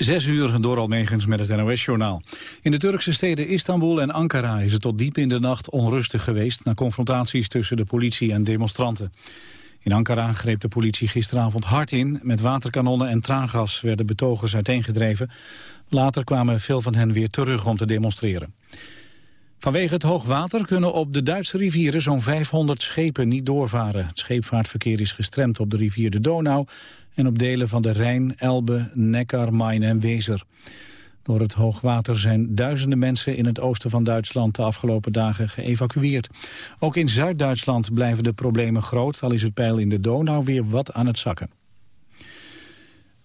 Zes uur door Almegens met het NOS-journaal. In de Turkse steden Istanbul en Ankara is het tot diep in de nacht onrustig geweest... na confrontaties tussen de politie en demonstranten. In Ankara greep de politie gisteravond hard in. Met waterkanonnen en traangas werden betogers uiteengedreven. Later kwamen veel van hen weer terug om te demonstreren. Vanwege het hoogwater kunnen op de Duitse rivieren zo'n 500 schepen niet doorvaren. Het scheepvaartverkeer is gestremd op de rivier de Donau en op delen van de Rijn, Elbe, Neckar, Main en Wezer. Door het hoogwater zijn duizenden mensen in het oosten van Duitsland de afgelopen dagen geëvacueerd. Ook in Zuid-Duitsland blijven de problemen groot, al is het peil in de Donau weer wat aan het zakken.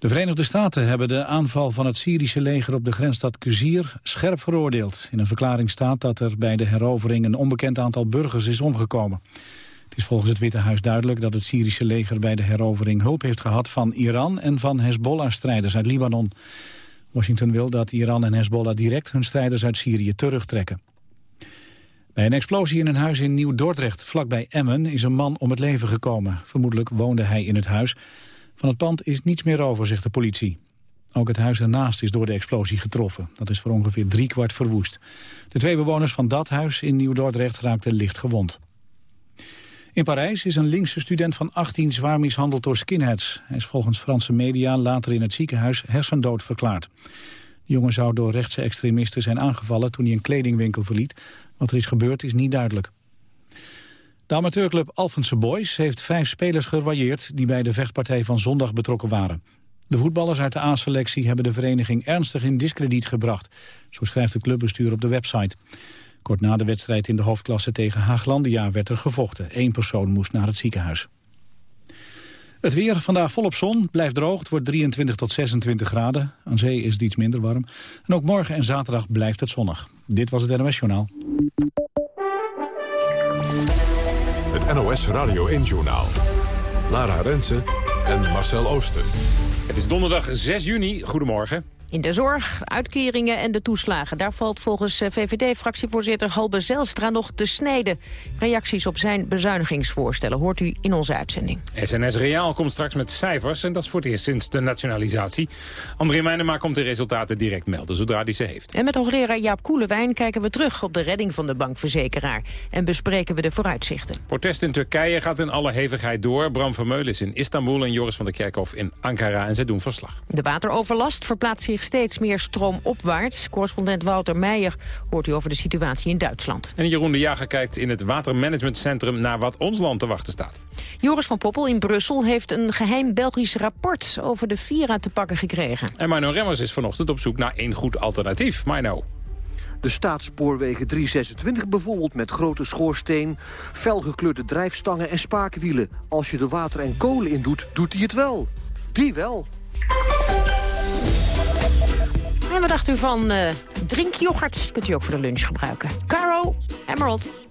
De Verenigde Staten hebben de aanval van het Syrische leger op de grensstad Kuzir scherp veroordeeld. In een verklaring staat dat er bij de herovering een onbekend aantal burgers is omgekomen. Het is volgens het Witte Huis duidelijk dat het Syrische leger bij de herovering hulp heeft gehad van Iran en van Hezbollah-strijders uit Libanon. Washington wil dat Iran en Hezbollah direct hun strijders uit Syrië terugtrekken. Bij een explosie in een huis in Nieuw-Dordrecht, vlakbij Emmen, is een man om het leven gekomen. Vermoedelijk woonde hij in het huis. Van het pand is niets meer over, zegt de politie. Ook het huis ernaast is door de explosie getroffen. Dat is voor ongeveer driekwart verwoest. De twee bewoners van dat huis in Nieuw-Dordrecht raakten licht gewond. In Parijs is een linkse student van 18 zwaar mishandeld door skinheads. Hij is volgens Franse media later in het ziekenhuis hersendood verklaard. De jongen zou door rechtse extremisten zijn aangevallen toen hij een kledingwinkel verliet. Wat er is gebeurd is niet duidelijk. De amateurclub Alphense Boys heeft vijf spelers gerwailleerd... die bij de vechtpartij van zondag betrokken waren. De voetballers uit de A-selectie hebben de vereniging ernstig in discrediet gebracht. Zo schrijft het clubbestuur op de website. Kort na de wedstrijd in de hoofdklasse tegen Haaglandia werd er gevochten. Eén persoon moest naar het ziekenhuis. Het weer vandaag volop zon, blijft droog. Het wordt 23 tot 26 graden. Aan zee is het iets minder warm. En ook morgen en zaterdag blijft het zonnig. Dit was het NOS Journaal. NOS Radio 1 Journaal. Lara Rensen en Marcel Ooster. Het is donderdag 6 juni. Goedemorgen. In de zorg, uitkeringen en de toeslagen. Daar valt volgens eh, VVD-fractievoorzitter Halbe Zelstra nog te snijden. Reacties op zijn bezuinigingsvoorstellen hoort u in onze uitzending. SNS Reaal komt straks met cijfers en dat is voor het eerst sinds de nationalisatie. André Meijnenma komt de resultaten direct melden zodra hij ze heeft. En met hoogleraar Jaap Koelewijn kijken we terug op de redding van de bankverzekeraar. En bespreken we de vooruitzichten. Protest in Turkije gaat in alle hevigheid door. Bram Vermeulen is in Istanbul en Joris van der Kerkhof in Ankara en zij doen verslag. De wateroverlast verplaatst zich steeds meer stroomopwaarts. Correspondent Wouter Meijer hoort u over de situatie in Duitsland. En Jeroen de Jager kijkt in het Watermanagementcentrum naar wat ons land te wachten staat. Joris van Poppel in Brussel heeft een geheim Belgisch rapport over de Vira te pakken gekregen. En Mino Remmers is vanochtend op zoek naar één goed alternatief. Mino. De staatsspoorwegen 326 bijvoorbeeld met grote schoorsteen... felgekleurde drijfstangen en spaakwielen. Als je er water en kolen in doet, doet hij het wel. Die wel. En wat dacht u van uh, drinkyoghurt? Kunt u ook voor de lunch gebruiken. Caro, Emerald.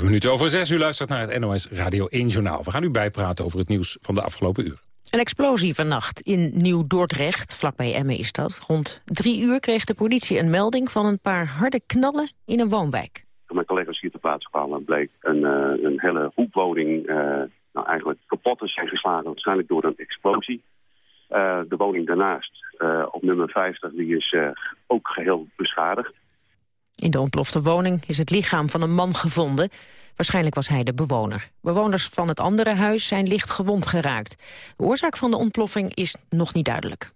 Zeven minuten over zes. U luistert naar het NOS Radio 1 Journaal. We gaan u bijpraten over het nieuws van de afgelopen uur. Een explosie vannacht in Nieuw-Dordrecht, vlakbij Emmen is dat. Rond drie uur kreeg de politie een melding van een paar harde knallen in een woonwijk. Toen mijn collega's hier ter plaatse kwamen, bleek een, eh, een hele hoekwoning eh, nou, eigenlijk kapot te zijn geslagen, waarschijnlijk door een explosie. Eh, de woning daarnaast, eh, op nummer 50, die is eh, ook geheel beschadigd. In de ontplofte woning is het lichaam van een man gevonden. Waarschijnlijk was hij de bewoner. Bewoners van het andere huis zijn licht gewond geraakt. De oorzaak van de ontploffing is nog niet duidelijk.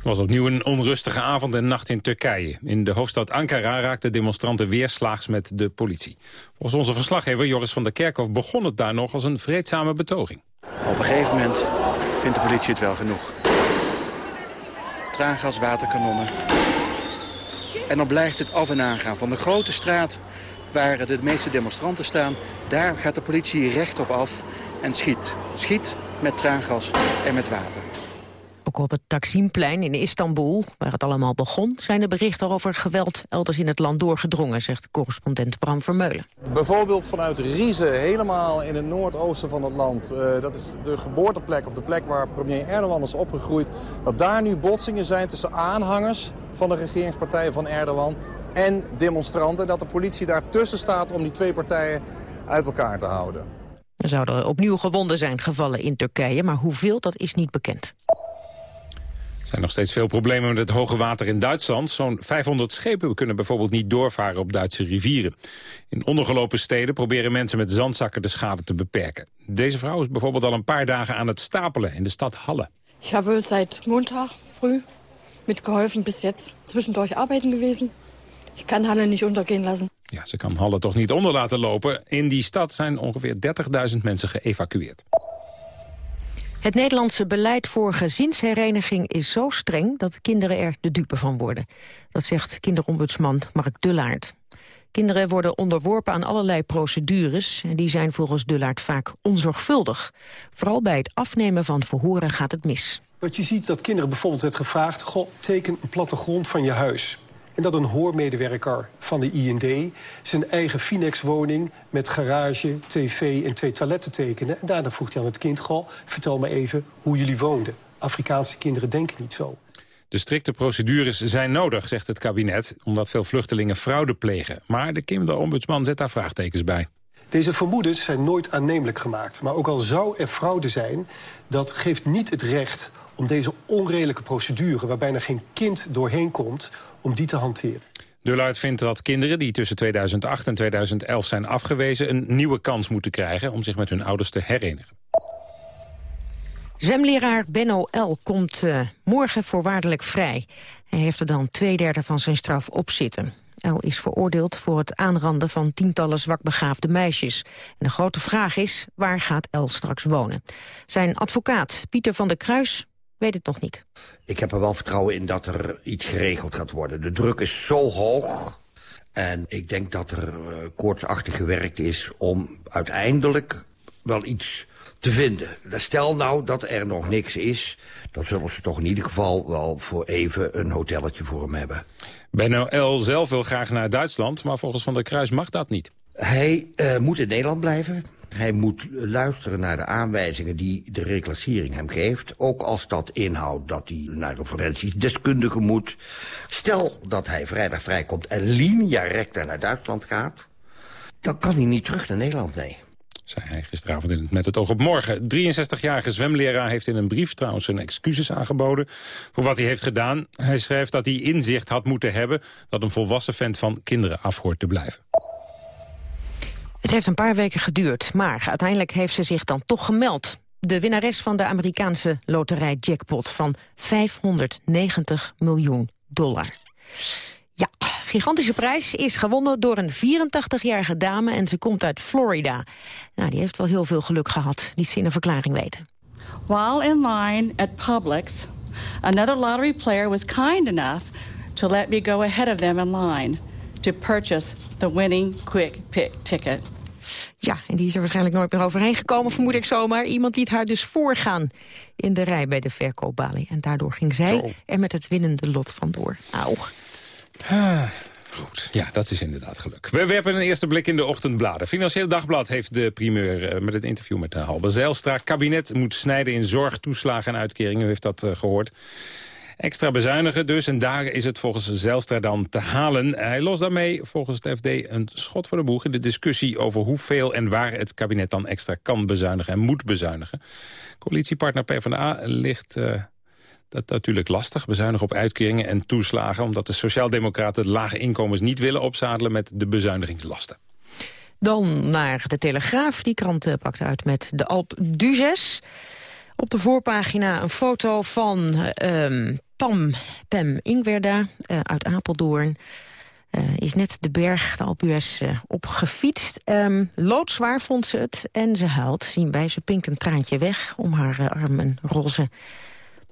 Het was opnieuw een onrustige avond en nacht in Turkije. In de hoofdstad Ankara raakten demonstranten weerslaags met de politie. Volgens onze verslaggever Joris van der Kerkhof begon het daar nog als een vreedzame betoging. Op een gegeven moment vindt de politie het wel genoeg. Traangas, waterkanonnen. En dan blijft het af en aan gaan. Van de grote straat waar de meeste demonstranten staan... daar gaat de politie recht op af en schiet. Schiet met traangas en met water. Ook op het Taksimplein in Istanbul, waar het allemaal begon... zijn de berichten over geweld elders in het land doorgedrongen... zegt correspondent Bram Vermeulen. Bijvoorbeeld vanuit Rize, helemaal in het noordoosten van het land. Eh, dat is de geboorteplek of de plek waar premier Erdogan is opgegroeid. Dat daar nu botsingen zijn tussen aanhangers van de regeringspartijen van Erdogan... en demonstranten. Dat de politie daartussen staat om die twee partijen uit elkaar te houden. Er zouden opnieuw gewonden zijn gevallen in Turkije... maar hoeveel, dat is niet bekend. Er zijn nog steeds veel problemen met het hoge water in Duitsland. Zo'n 500 schepen kunnen bijvoorbeeld niet doorvaren op Duitse rivieren. In ondergelopen steden proberen mensen met zandzakken de schade te beperken. Deze vrouw is bijvoorbeeld al een paar dagen aan het stapelen in de stad Halle. Ich habe seit Montag früh mitgeholfen bis jetzt zwischendurch arbeiten gewesen. Ich kann Halle nicht untergehen lassen. Ja, ze kan Halle toch niet onder laten lopen. In die stad zijn ongeveer 30.000 mensen geëvacueerd. Het Nederlandse beleid voor gezinshereniging is zo streng... dat kinderen er de dupe van worden. Dat zegt kinderombudsman Mark Dullaert. Kinderen worden onderworpen aan allerlei procedures... en die zijn volgens Dullaert vaak onzorgvuldig. Vooral bij het afnemen van verhoren gaat het mis. Wat je ziet dat kinderen bijvoorbeeld werd gevraagd... Goh, teken een plattegrond van je huis. En dat een hoormedewerker van de IND zijn eigen Finex-woning... met garage, tv en twee toiletten tekende. En daarna vroeg hij aan het kind, goh, vertel me even hoe jullie woonden. Afrikaanse kinderen denken niet zo. De strikte procedures zijn nodig, zegt het kabinet... omdat veel vluchtelingen fraude plegen. Maar de kinderombudsman zet daar vraagtekens bij. Deze vermoedens zijn nooit aannemelijk gemaakt. Maar ook al zou er fraude zijn, dat geeft niet het recht om deze onredelijke procedure... waar bijna geen kind doorheen komt, om die te hanteren. Dullaert vindt dat kinderen die tussen 2008 en 2011 zijn afgewezen... een nieuwe kans moeten krijgen om zich met hun ouders te herenigen. Zwemleraar Benno L. komt uh, morgen voorwaardelijk vrij. Hij heeft er dan twee derde van zijn straf op zitten. El is veroordeeld voor het aanranden van tientallen zwakbegaafde meisjes. En de grote vraag is, waar gaat El straks wonen? Zijn advocaat, Pieter van der Kruis, weet het nog niet. Ik heb er wel vertrouwen in dat er iets geregeld gaat worden. De druk is zo hoog. En ik denk dat er uh, koortsachtig gewerkt is om uiteindelijk wel iets te vinden. Stel nou dat er nog niks is, dan zullen ze toch in ieder geval wel voor even een hotelletje voor hem hebben. Benno L. zelf wil graag naar Duitsland, maar volgens Van der Kruis mag dat niet. Hij uh, moet in Nederland blijven. Hij moet luisteren naar de aanwijzingen die de reclassering hem geeft. Ook als dat inhoudt dat hij naar een forensisch deskundige moet. Stel dat hij vrijdag vrijkomt en linea recta naar Duitsland gaat... dan kan hij niet terug naar Nederland, nee zei hij gisteravond in Met het oog op morgen. 63-jarige zwemleraar heeft in een brief trouwens zijn excuses aangeboden... voor wat hij heeft gedaan. Hij schrijft dat hij inzicht had moeten hebben... dat een volwassen vent van kinderen af hoort te blijven. Het heeft een paar weken geduurd, maar uiteindelijk heeft ze zich dan toch gemeld. De winnares van de Amerikaanse loterij jackpot van 590 miljoen dollar. Ja, gigantische prijs is gewonnen door een 84-jarige dame en ze komt uit Florida. Nou, die heeft wel heel veel geluk gehad, liet ze in een verklaring weten. While in line at Publix, another lottery player was kind enough to let me go ahead of them in line to purchase the winning quick pick ticket. Ja, en die is er waarschijnlijk nooit meer overheen gekomen, vermoed ik zomaar. Iemand liet haar dus voorgaan in de rij bij de verkoopbalie. En daardoor ging zij Zo. er met het winnende lot vandoor. Auw. Ah, goed, ja, dat is inderdaad geluk. We werpen een eerste blik in de ochtendbladen. Financieel Dagblad heeft de primeur eh, met het interview met uh, Halbe Zijlstra. Kabinet moet snijden in zorg, toeslagen en uitkeringen. U heeft dat uh, gehoord. Extra bezuinigen dus, en daar is het volgens Zijlstra dan te halen. Hij lost daarmee volgens het FD een schot voor de boeg... in de discussie over hoeveel en waar het kabinet dan extra kan bezuinigen... en moet bezuinigen. Coalitiepartner PvdA ligt... Uh, dat natuurlijk lastig, bezuinigen op uitkeringen en toeslagen... omdat de sociaaldemocraten de lage inkomens niet willen opzadelen met de bezuinigingslasten. Dan naar de Telegraaf. Die krant uh, pakt uit met de Alp d'Huez. Op de voorpagina een foto van uh, Pam Pem Ingwerda uh, uit Apeldoorn. Uh, is net de berg, de Alp d'Huez, uh, opgefietst. Um, loodzwaar vond ze het en ze huilt. Zien wij, ze pinkt een traantje weg om haar arm een roze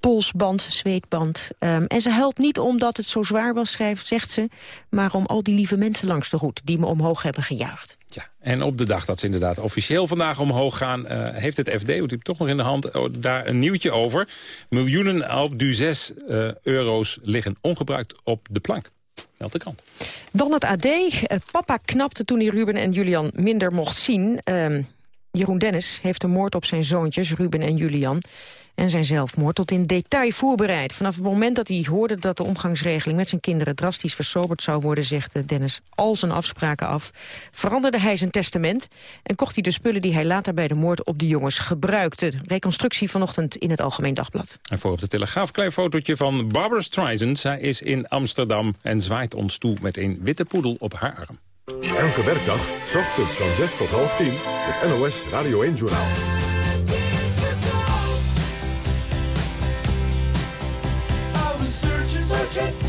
polsband, zweetband. Um, en ze huilt niet omdat het zo zwaar was, schrijft, zegt ze... maar om al die lieve mensen langs de route die me omhoog hebben gejuicht. Ja, en op de dag dat ze inderdaad officieel vandaag omhoog gaan... Uh, heeft het FD, want u hebt toch nog in de hand, uh, daar een nieuwtje over. Miljoenen Alp du 6 uh, euro's liggen ongebruikt op de plank. Meld de krant. Dan het AD. papa knapte toen hij Ruben en Julian minder mocht zien... Jeroen Dennis heeft de moord op zijn zoontjes Ruben en Julian en zijn zelfmoord tot in detail voorbereid. Vanaf het moment dat hij hoorde dat de omgangsregeling met zijn kinderen drastisch versoberd zou worden, zegt Dennis al zijn afspraken af, veranderde hij zijn testament en kocht hij de spullen die hij later bij de moord op de jongens gebruikte. Reconstructie vanochtend in het Algemeen Dagblad. En voor op de Telegraaf klein fotootje van Barbara Streisand. Zij is in Amsterdam en zwaait ons toe met een witte poedel op haar arm. Elke werkdag, s ochtends van 6 tot half 10, het NOS Radio 1-journaal. Searching on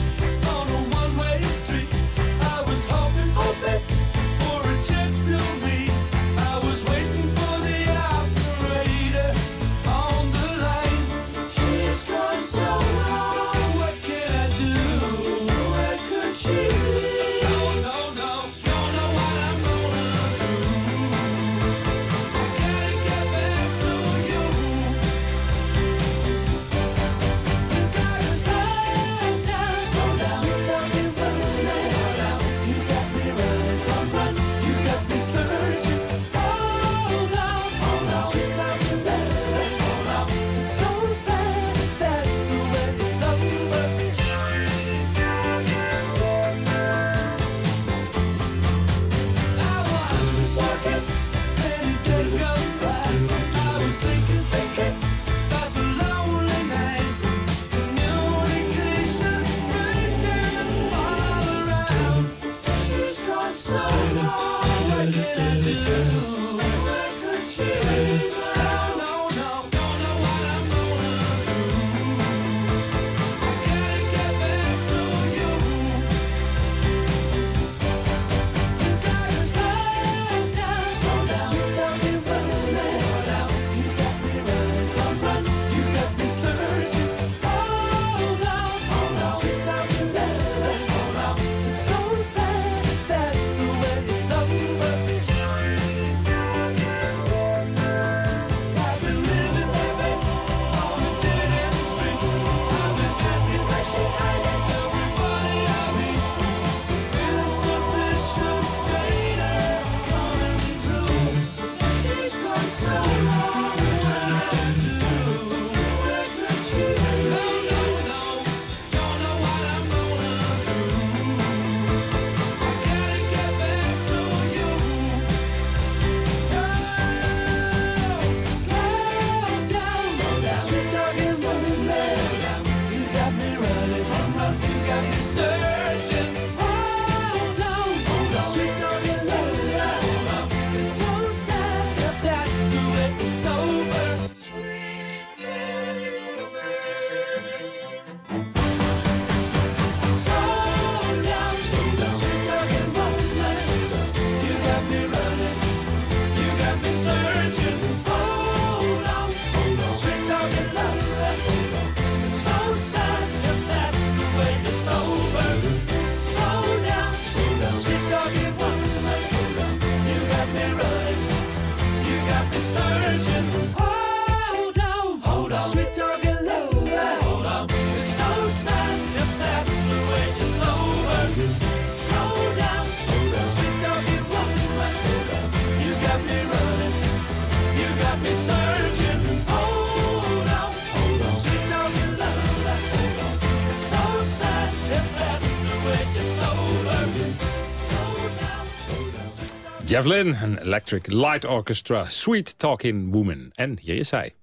Javelin, een Electric Light Orchestra, Sweet Talking Woman. En hier is zij.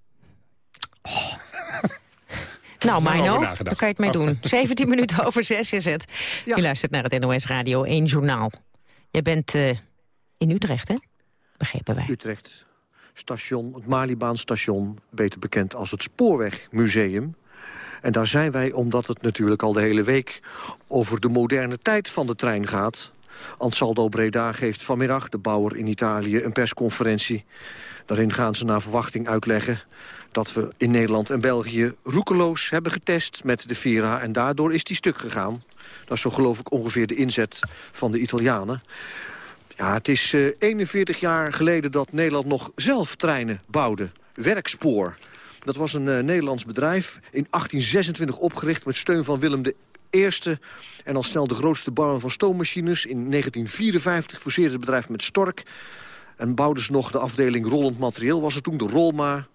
Nou, over Mino, daar kan je het mee Oh. doen. 17 minuten over 6 is het. U luistert naar het NOS Radio 1 Journaal. Jij bent eh, in Utrecht, hè? Begrepen wij. Utrecht. Station, het Malibaanstation, beter bekend als het Spoorwegmuseum. En daar zijn wij omdat het natuurlijk al de hele week over de moderne tijd van de trein gaat. Ansaldo Breda geeft vanmiddag, de bouwer in Italië, een persconferentie. Daarin gaan ze naar verwachting uitleggen dat we in Nederland en België roekeloos hebben getest met de Vira. En daardoor is die stuk gegaan. Dat is zo geloof ik ongeveer de inzet van de Italianen. Ja, het is eh, 41 jaar geleden dat Nederland nog zelf treinen bouwde. Werkspoor. Dat was een eh, Nederlands bedrijf. In 1826 opgericht met steun van Willem I. En al snel de grootste bouwer van stoommachines. In 1954 fuseerde het bedrijf met Stork. En bouwden ze nog de afdeling rollend materieel. Was het toen de Rolma.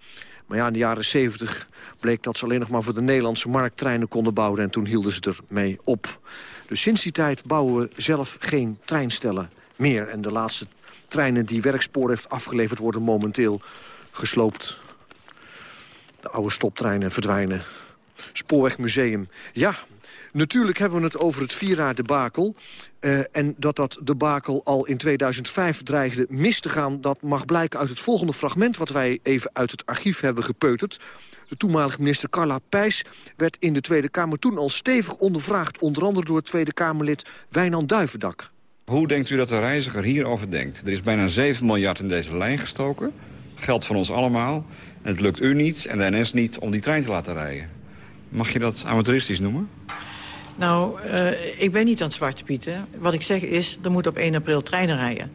Maar ja, in de jaren 70 bleek dat ze alleen nog maar voor de Nederlandse markt treinen konden bouwen. En toen hielden ze ermee op. Dus sinds die tijd bouwen we zelf geen treinstellen meer. En de laatste treinen die Werkspoor heeft afgeleverd worden momenteel gesloopt. De oude stoptreinen verdwijnen. Spoorwegmuseum. Ja, natuurlijk hebben we het over het Vira-debakel. Eh, en dat dat debakel al in 2005 dreigde mis te gaan... dat mag blijken uit het volgende fragment... wat wij even uit het archief hebben gepeuterd. De toenmalige minister Carla Pijs werd in de Tweede Kamer toen al stevig ondervraagd... onder andere door Tweede Kamerlid Wijnand Duivendak. Hoe denkt u dat de reiziger hierover denkt? Er is bijna 7 miljard in deze lijn gestoken. Geld van ons allemaal. En het lukt u niet en de NS niet om die trein te laten rijden. Mag je dat amateuristisch noemen? Nou, eh, ik ben niet aan het zwarte pieten. Wat ik zeg is, er moet op 1 april treinen rijden.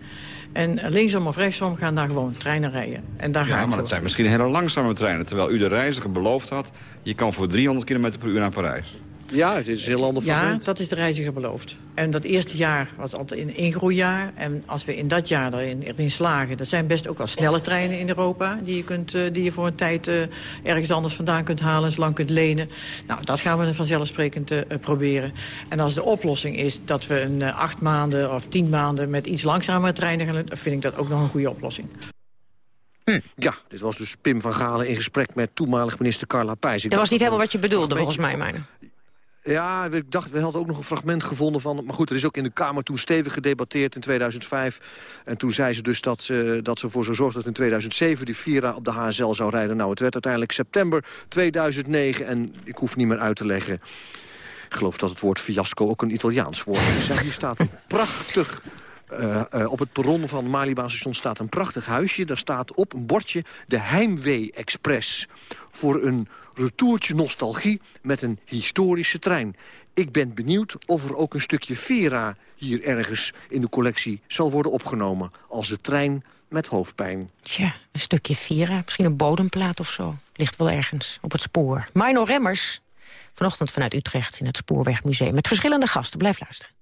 En linksom of rechtsom gaan daar gewoon treinen rijden. En daar Ja, maar voor. dat zijn misschien hele langzame treinen. Terwijl u de reiziger beloofd had... je kan voor 300 km per uur naar Parijs. Ja, het is een heel ander Ja, fragment. dat is de reiziger beloofd. En dat eerste jaar was altijd een ingroeijaar. En als we in dat jaar erin, erin slagen... dat zijn best ook wel snelle treinen in Europa... die je, kunt, eh, die je voor een tijd eh, ergens anders vandaan kunt halen... en zolang kunt lenen. Nou, dat gaan we vanzelfsprekend eh, proberen. En als de oplossing is dat we een eh, acht maanden of tien maanden... met iets langzamere treinen gaan... doen, dan vind ik dat ook nog een goede oplossing. Ja, dit was dus Pim van Galen in gesprek met toenmalig minister Carla Pijs. Ik Dat was niet helemaal wat je bedoelde, volgens mij, Mino. Ja, ik dacht, we hadden ook nog een fragment gevonden van... Maar goed, er is ook in de Kamer toen stevig gedebatteerd in 2005. En toen zei ze dus dat ze, dat ze ervoor zou zorgen dat in 2007... die Vira op de HSL zou rijden. Nou, het werd uiteindelijk september 2009. En ik hoef niet meer uit te leggen. Ik geloof dat het woord fiasco ook een Italiaans woord is. Hier staat een prachtig... eh, eh, op het perron van Malibaan station staat een prachtig huisje. Daar staat op een bordje de Heimwee Express. Voor een retourtje nostalgie met een historische trein. Ik ben benieuwd of er ook een stukje Vera hier ergens in de collectie zal worden opgenomen. Als de trein met hoofdpijn. Tja, een stukje Vira, misschien een bodemplaat of zo. Ligt wel ergens op het spoor. Mino Remmers, vanochtend vanuit Utrecht in het Spoorwegmuseum... met verschillende gasten. Blijf luisteren.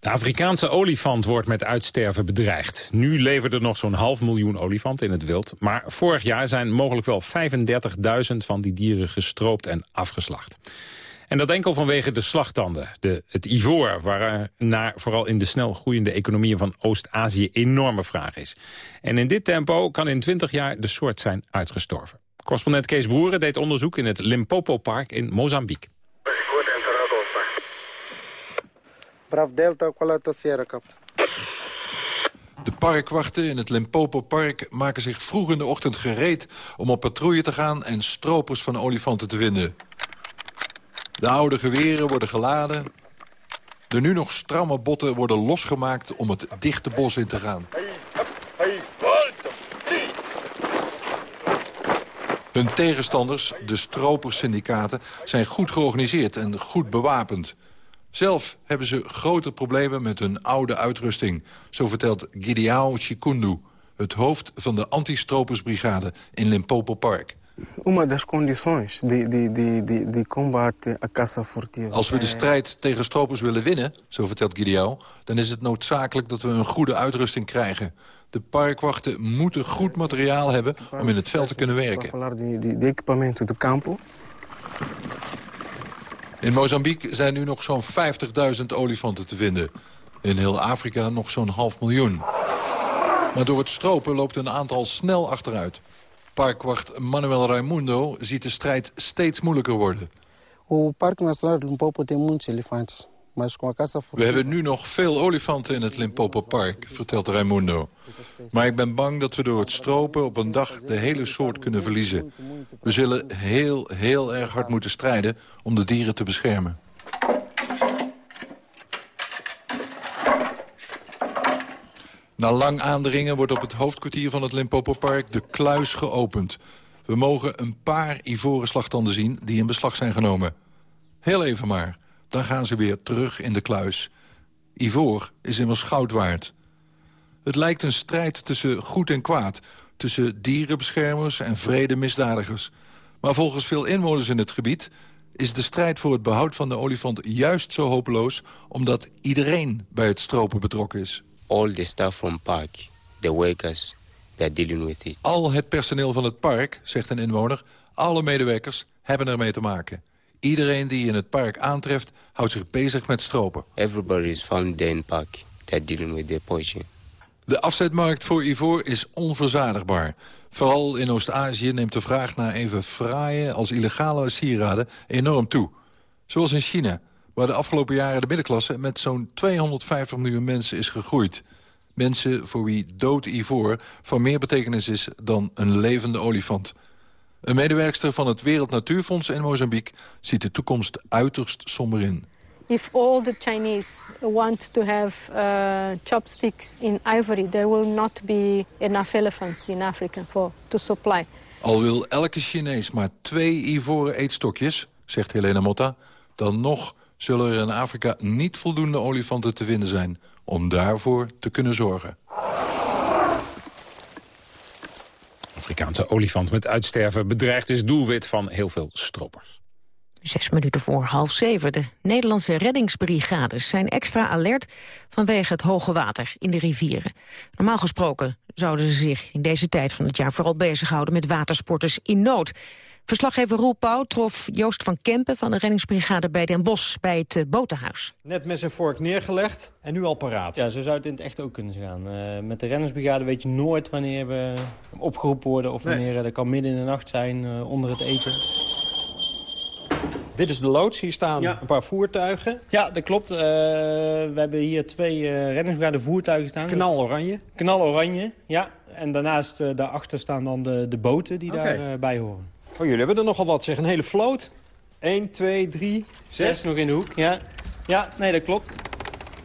De Afrikaanse olifant wordt met uitsterven bedreigd. Nu leven er nog zo'n half miljoen olifanten in het wild. Maar vorig jaar zijn mogelijk wel 35.000 van die dieren gestroopt en afgeslacht. En dat enkel vanwege de slagtanden. De, het ivoor, waarnaar vooral in de snel groeiende economieën van Oost-Azië enorme vraag is. En in dit tempo kan in 20 jaar de soort zijn uitgestorven. Correspondent Kees Broeren deed onderzoek in het Limpopo Park in Mozambique. Bravo Delta, Sierra. De parkwachten in het Limpopo Park maken zich vroeg in de ochtend gereed... om op patrouille te gaan en stropers van olifanten te vinden. De oude geweren worden geladen. De nu nog stramme botten worden losgemaakt om het dichte bos in te gaan. Hun tegenstanders, de stroperssyndicaten, zijn goed georganiseerd en goed bewapend. Zelf hebben ze grote problemen met hun oude uitrusting. Zo vertelt Gideao Chikundu, het hoofd van de anti-stropersbrigade in Limpopo Park. Uma das condições de, de, de, de, de combate à caça furtiva. Als we de strijd tegen stropers willen winnen, zo vertelt Gideao... dan is het noodzakelijk dat we een goede uitrusting krijgen. De parkwachten moeten goed materiaal hebben om in het veld te kunnen werken. falar de, de, de equipamento do campo. In Mozambique zijn nu nog zo'n 50.000 olifanten te vinden. In heel Afrika nog zo'n half miljoen. Maar door het stropen loopt een aantal snel achteruit. Parkwacht Manuel Raimundo ziet de strijd steeds moeilijker worden. O Parque Nacional do Limpopo tem elefantes, We hebben nu nog veel olifanten in het Limpopo Park, vertelt Raimundo. Maar ik ben bang dat we door het stropen op een dag de hele soort kunnen verliezen. We zullen heel, heel erg hard moeten strijden om de dieren te beschermen. Na lang aandringen wordt op het hoofdkwartier van het Limpopo Park de kluis geopend. We mogen een paar ivoren slagtanden zien die in beslag zijn genomen. Heel even maar, dan gaan ze weer terug in de kluis. Ivoor is immers goud waard. Het lijkt een strijd tussen goed en kwaad... tussen dierenbeschermers en vrede misdadigers. Maar volgens veel inwoners in het gebied... is de strijd voor het behoud van de olifant juist zo hopeloos... omdat iedereen bij het stropen betrokken is. all the staff from park, the workers, they're dealing with it. Al het personeel van het park, zegt een inwoner... alle medewerkers hebben ermee te maken. Iedereen die in het park aantreft, houdt zich bezig met stropen. Everybody is found there in park, they're dealing with the poaching. De afzetmarkt voor ivoor is onverzadigbaar. Vooral in Oost-Azië neemt de vraag naar even fraaie als illegale sieraden enorm toe. Zoals in China, waar de afgelopen jaren de middenklasse... met zo'n 250 miljoen mensen is gegroeid. Mensen voor wie dood ivoor van meer betekenis is dan een levende olifant. Een medewerkster van het Wereld Natuurfonds in Mozambique... ziet de toekomst uiterst somber in. If all the Chinese want to have uh, chopsticks in ivory, there will not be enough elephants in Africa for to supply. Al wil elke Chinees maar twee ivoren eetstokjes, zegt Helena Motta... dan nog zullen er in Afrika niet voldoende olifanten te vinden zijn... om daarvoor te kunnen zorgen. Afrikaanse olifant met uitsterven bedreigd is doelwit van heel veel stropers. Zes minuten voor half zeven. De Nederlandse reddingsbrigades zijn extra alert vanwege het hoge water in de rivieren. Normaal gesproken zouden ze zich in deze tijd van het jaar vooral bezighouden met watersporters in nood. Verslaggever Roel Pauw trof Joost van Kempen van de reddingsbrigade bij Den Bosch bij het eh, botenhuis. Net mes en vork neergelegd en nu al paraat. Ja, zo zou het in het echt ook kunnen gaan. Eh, met de rennersbrigade weet je nooit wanneer we opgeroepen worden... of Nee. wanneer eh, dat kan midden in de nacht zijn eh, onder het eten. Dit is de loods, hier staan een paar voertuigen. Ja, dat klopt. Eh, we hebben hier twee eh reddingsbrigade voertuigen staan. Knaloranje. Knaloranje, ja. En daarnaast, eh, daarachter staan dan de, de boten die Oké. daarbij bij horen. Oh, jullie hebben er nogal wat, zeg. Een hele vloot. 1, 2, 3, Zes 6. nog in de hoek, ja. Ja, nee, dat klopt.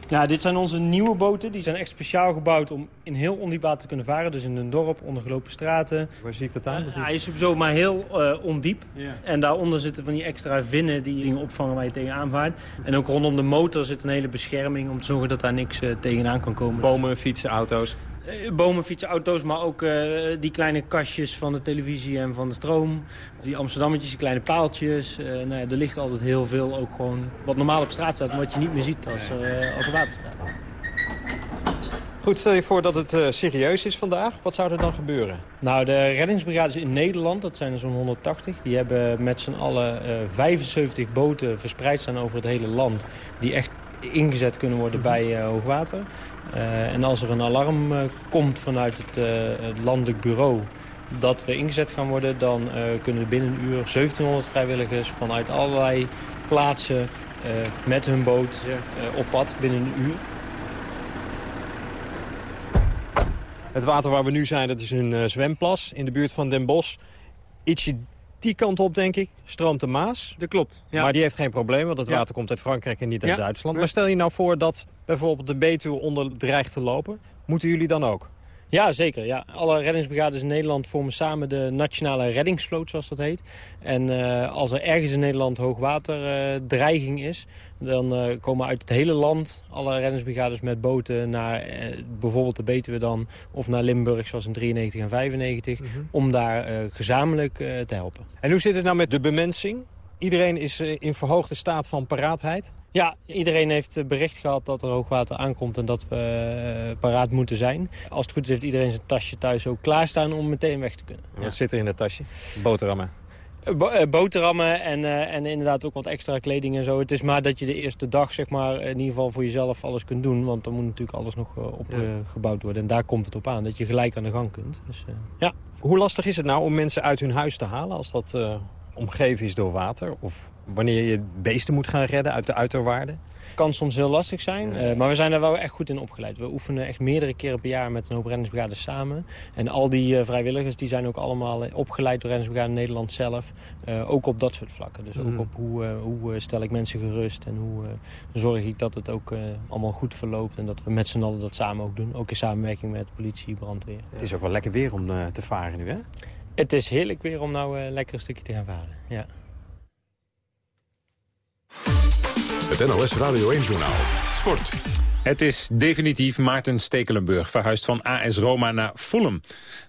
Ja, dit zijn onze nieuwe boten. Die zijn echt speciaal gebouwd om in heel ondiep water te kunnen varen. Dus in een dorp, ondergelopen straten. Waar zie ik dat aan? Ja, hij is zo maar heel eh, ondiep. Ja. En daaronder zitten van die extra vinnen die dingen opvangen waar je tegenaan vaart. En ook rondom de motor zit een hele bescherming om te zorgen dat daar niks eh, tegenaan kan komen. Bomen, fietsen, auto's. Eh, Bomen, fietsen, auto's, maar ook eh, die kleine kastjes van de televisie en van de stroom. Die Amsterdammetjes, die kleine paaltjes. Eh, nou ja, er ligt altijd heel veel ook gewoon wat normaal op straat staat... maar wat je niet meer ziet als, eh, als er water staat. Goed, stel je voor dat het serieus is vandaag. Wat zou er dan gebeuren? Nou, de reddingsbrigades in Nederland, dat zijn er zo'n 180... die hebben met z'n allen eh 75 boten verspreid staan over het hele land... die echt ingezet kunnen worden bij hoogwater. Eh, en als er een alarm eh, komt vanuit het, eh, het landelijk bureau dat we ingezet gaan worden... dan kunnen er binnen een uur 1700 vrijwilligers vanuit allerlei plaatsen... met hun boot op pad binnen een uur. Het water waar we nu zijn, dat is een zwemplas in de buurt van Den Bosch. Ietsje die kant op, denk ik, stroomt de Maas. Dat klopt, ja. Maar die heeft geen probleem, want het Ja. water komt uit Frankrijk en niet uit Ja. Duitsland. Maar stel je nou voor dat bijvoorbeeld de Betuwe onder dreigt te lopen. Moeten jullie dan ook? Ja, zeker. Ja. Alle reddingsbrigades in Nederland vormen samen de nationale reddingsvloot, zoals dat heet. En eh, als er ergens in Nederland hoogwaterdreiging is... dan eh, komen uit het hele land alle reddingsbrigades met boten naar eh, bijvoorbeeld de Betuwe dan... of naar Limburg, zoals in 93 en 95, om daar eh, gezamenlijk eh, te helpen. En hoe zit het nou met de bemensing? Iedereen is eh, in verhoogde staat van paraatheid. Ja, iedereen heeft eh, bericht gehad dat er hoogwater aankomt en dat we eh, paraat moeten zijn. Als het goed is heeft iedereen zijn tasje thuis ook klaarstaan om meteen weg te kunnen. Wat zit er in dat tasje? Boterhammen. Bo- eh, boterhammen en, eh, en inderdaad ook wat extra kleding en zo. Het is maar dat je de eerste dag zeg maar, in ieder geval voor jezelf alles kunt doen. Want dan moet natuurlijk alles nog opgebouwd worden. En daar komt het op aan, dat je gelijk aan de gang kunt. Dus, eh, ja. Hoe lastig is het nou om mensen uit hun huis te halen als dat eh, omgeven is door water? Of wanneer je beesten moet gaan redden uit de uiterwaarden? kan soms heel lastig zijn, eh, maar we zijn daar wel echt goed in opgeleid. We oefenen echt meerdere keren per jaar met een hoop reddingsbrigades samen. En al die eh, vrijwilligers die zijn ook allemaal eh, opgeleid door reddingsbrigade Nederland zelf. ook op dat soort vlakken. Dus ook op hoe, hoe stel ik mensen gerust en hoe zorg ik dat het ook allemaal goed verloopt. En dat we met z'n allen dat samen ook doen. Ook in samenwerking met politie, brandweer. Het is ook wel lekker weer om te varen nu, hè? Het is heerlijk weer om nou lekker een stukje te gaan varen. Ja. Het NOS Radio 1-journaal. Sport. Het is definitief Maarten Stekelenburg, verhuisd van AS Roma naar Fulham.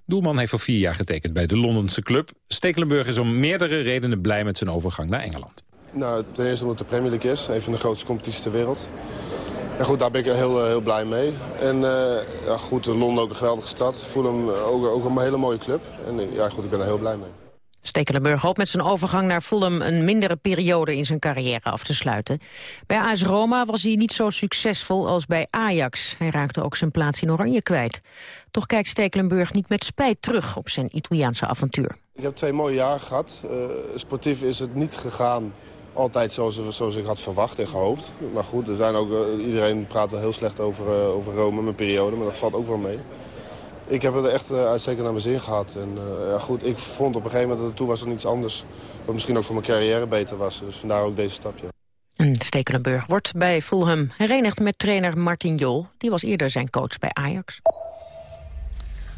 Doelman heeft voor vier jaar getekend bij de Londense club. Stekelenburg is om meerdere redenen blij met zijn overgang naar Engeland. Nou, ten eerste omdat het de Premier League is. Een van de grootste competities ter wereld. En goed, daar ben ik heel, eh, heel blij mee. En eh, ja, goed, Londen ook een geweldige stad. Fulham eh, ook, ook een hele mooie club. En ja, goed, ik ben er heel blij mee. Stekelenburg hoopt met zijn overgang naar Fulham een mindere periode in zijn carrière af te sluiten. Bij AS Roma was hij niet zo succesvol als bij Ajax. Hij raakte ook zijn plaats in Oranje kwijt. Toch kijkt Stekelenburg niet met spijt terug op zijn Italiaanse avontuur. Ik heb twee mooie jaren gehad. Eh, sportief is het niet gegaan altijd zoals, zoals ik had verwacht en gehoopt. Maar goed, er zijn ook, eh, iedereen praat wel heel slecht over, eh, over Rome, mijn periode. Maar dat valt ook wel mee. Ik heb het er echt eh, uitstekend naar mijn zin gehad. En eh, ja, goed, ik vond op een gegeven moment dat het toe was er iets anders. Wat misschien ook voor mijn carrière beter was. Dus vandaar ook deze stap. Ja. En Stekelenburg wordt bij Fulham herenigd met trainer Martin Jol. Die was eerder zijn coach bij Ajax.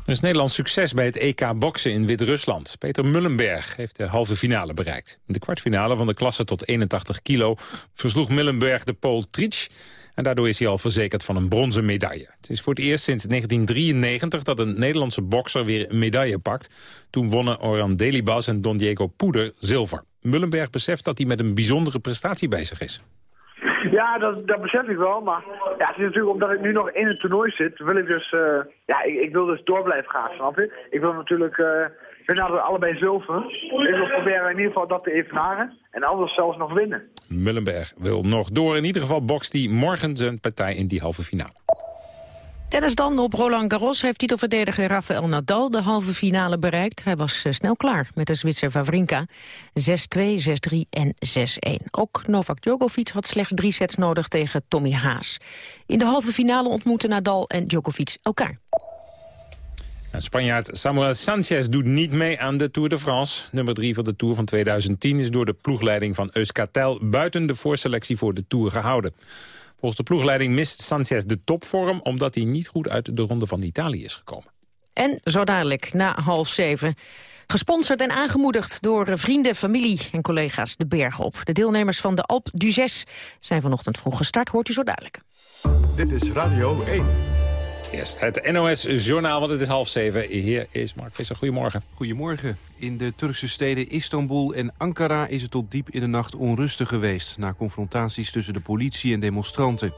Er is Nederlands succes bij het EK boksen in Wit-Rusland. Peter Mullenberg heeft de halve finale bereikt. In de kwartfinale van de klasse tot 81 kilo versloeg Mullenberg de Pool Trich... en daardoor is hij al verzekerd van een bronzen medaille. Het is voor het eerst sinds 1993 dat een Nederlandse bokser weer een medaille pakt. Toen wonnen Oran Delibas en Don Diego Poeder zilver. Mullenberg beseft dat hij met een bijzondere prestatie bezig is. Ja, dat, dat besef ik wel. Maar ja, het is natuurlijk omdat ik nu nog in het toernooi zit, wil ik dus, eh, ja, ik, ik wil dus door blijven gaan, snap je? Ik wil natuurlijk, eh we hadden allebei zilver. Ik wil proberen in ieder geval dat te evenaren. En anders zelfs nog winnen. Mullenberg wil nog door. In ieder geval bokst hij morgen zijn partij in die halve finale. Tennis dan op Roland Garros heeft titelverdediger Rafael Nadal de halve finale bereikt. Hij was eh, snel klaar met de Zwitser Wawrinka. 6-2, 6-3 en 6-1. Ook Novak Djokovic had slechts drie sets nodig tegen Tommy Haas. In de halve finale ontmoeten Nadal en Djokovic elkaar. En Spanjaard Samuel Sanchez doet niet mee aan de Tour de France. Nummer 3 van de Tour van 2010 is door de ploegleiding van Euskaltel... buiten de voorselectie voor de Tour gehouden. Volgens de ploegleiding mist Sanchez de topvorm... omdat hij niet goed uit de Ronde van Italië is gekomen. En zo dadelijk, na half zeven... Gesponsord en aangemoedigd door vrienden, familie en collega's de bergen op. De deelnemers van de Alp d'Huez zijn vanochtend vroeg gestart, hoort u zo dadelijk. Dit is Radio 1. Het NOS-journaal, want het is half zeven. Hier is Mark Visser. Goedemorgen. Goedemorgen. In de Turkse steden Istanbul en Ankara is het tot diep in de nacht onrustig geweest... na confrontaties tussen de politie en demonstranten.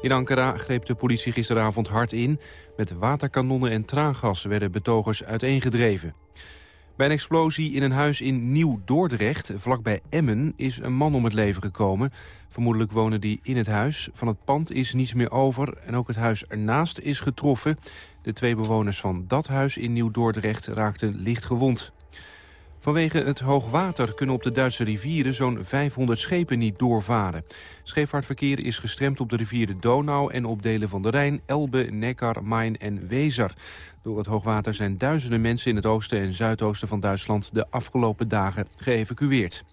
In Ankara greep de politie gisteravond hard in. Met waterkanonnen en traangas werden betogers uiteengedreven. Bij een explosie in een huis in Nieuw-Dordrecht, vlakbij Emmen, is een man om het leven gekomen. Vermoedelijk woonde die in het huis. Van het pand is niets meer over en ook het huis ernaast is getroffen. De twee bewoners van dat huis in Nieuw-Dordrecht raakten licht gewond. Vanwege het hoogwater kunnen op de Duitse rivieren zo'n 500 schepen niet doorvaren. Scheepvaartverkeer is gestremd op de rivier de Donau en op delen van de Rijn, Elbe, Neckar, Main en Weser. Door het hoogwater zijn duizenden mensen in het oosten en zuidoosten van Duitsland de afgelopen dagen geëvacueerd.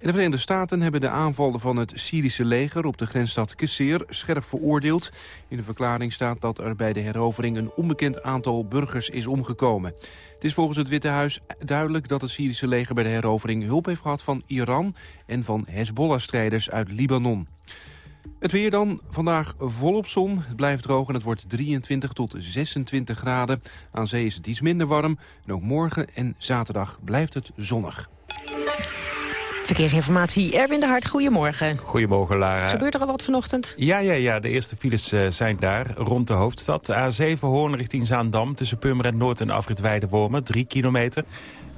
In de Verenigde Staten hebben de aanval van het Syrische leger op de grensstad Qusseir scherp veroordeeld. In de verklaring staat dat er bij de herovering een onbekend aantal burgers is omgekomen. Het is volgens het Witte Huis duidelijk dat het Syrische leger bij de herovering hulp heeft gehad van Iran en van Hezbollah-strijders uit Libanon. Het weer dan. Vandaag volop zon. Het blijft droog en het wordt 23 tot 26 graden. Aan zee is het iets minder warm. En ook morgen en zaterdag blijft het zonnig. Verkeersinformatie, Erwin de Hart, goedemorgen. Goedemorgen, Lara. Gebeurt er al wat vanochtend? Ja, ja, ja. De eerste files eh, zijn daar, rond de hoofdstad. A7 Hoorn richting Zaandam, tussen Purmerend Noord en Afrit Weidewormen, 3 kilometer.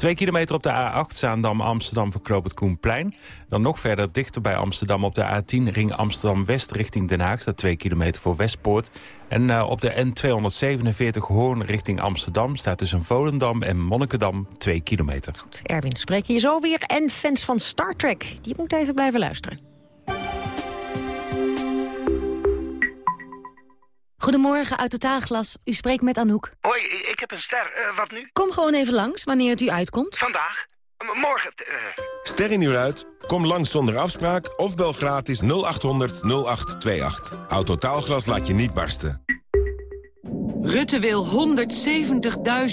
Twee kilometer op de A8 Zaandam-Amsterdam verknoopt het Koenplein. Dan nog verder dichter bij Amsterdam op de A10 ring Amsterdam-West richting Den Haag. Staat 2 kilometer voor Westpoort. En eh, op de N247 Hoorn richting Amsterdam staat tussen Volendam en Monnikendam 2 kilometer. Erwin, spreek je zo weer. En fans van Star Trek, die moeten even blijven luisteren. Goedemorgen, uit Totaalglas. U spreekt met Anouk. Hoi, ik heb een ster. Eh, wat nu? Kom gewoon even langs, wanneer het u uitkomt. Vandaag? M- morgen? eh, Ster in uur uit? Kom langs zonder afspraak of bel gratis 0800 0828. Autotaalglas laat je niet barsten. Rutte wil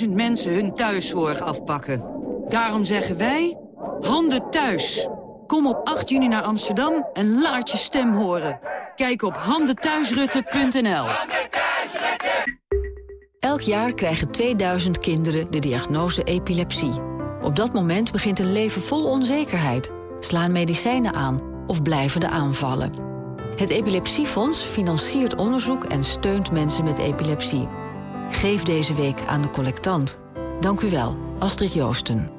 170.000 mensen hun thuiszorg afpakken. Daarom zeggen wij, handen thuis. Kom op 8 juni naar Amsterdam en laat je stem horen. Kijk op handenthuisrutte.nl. Elk jaar krijgen 2000 kinderen de diagnose epilepsie. Op dat moment begint een leven vol onzekerheid. Slaan medicijnen aan of blijven de aanvallen. Het Epilepsiefonds financiert onderzoek en steunt mensen met epilepsie. Geef deze week aan de collectant. Dank u wel, Astrid Joosten.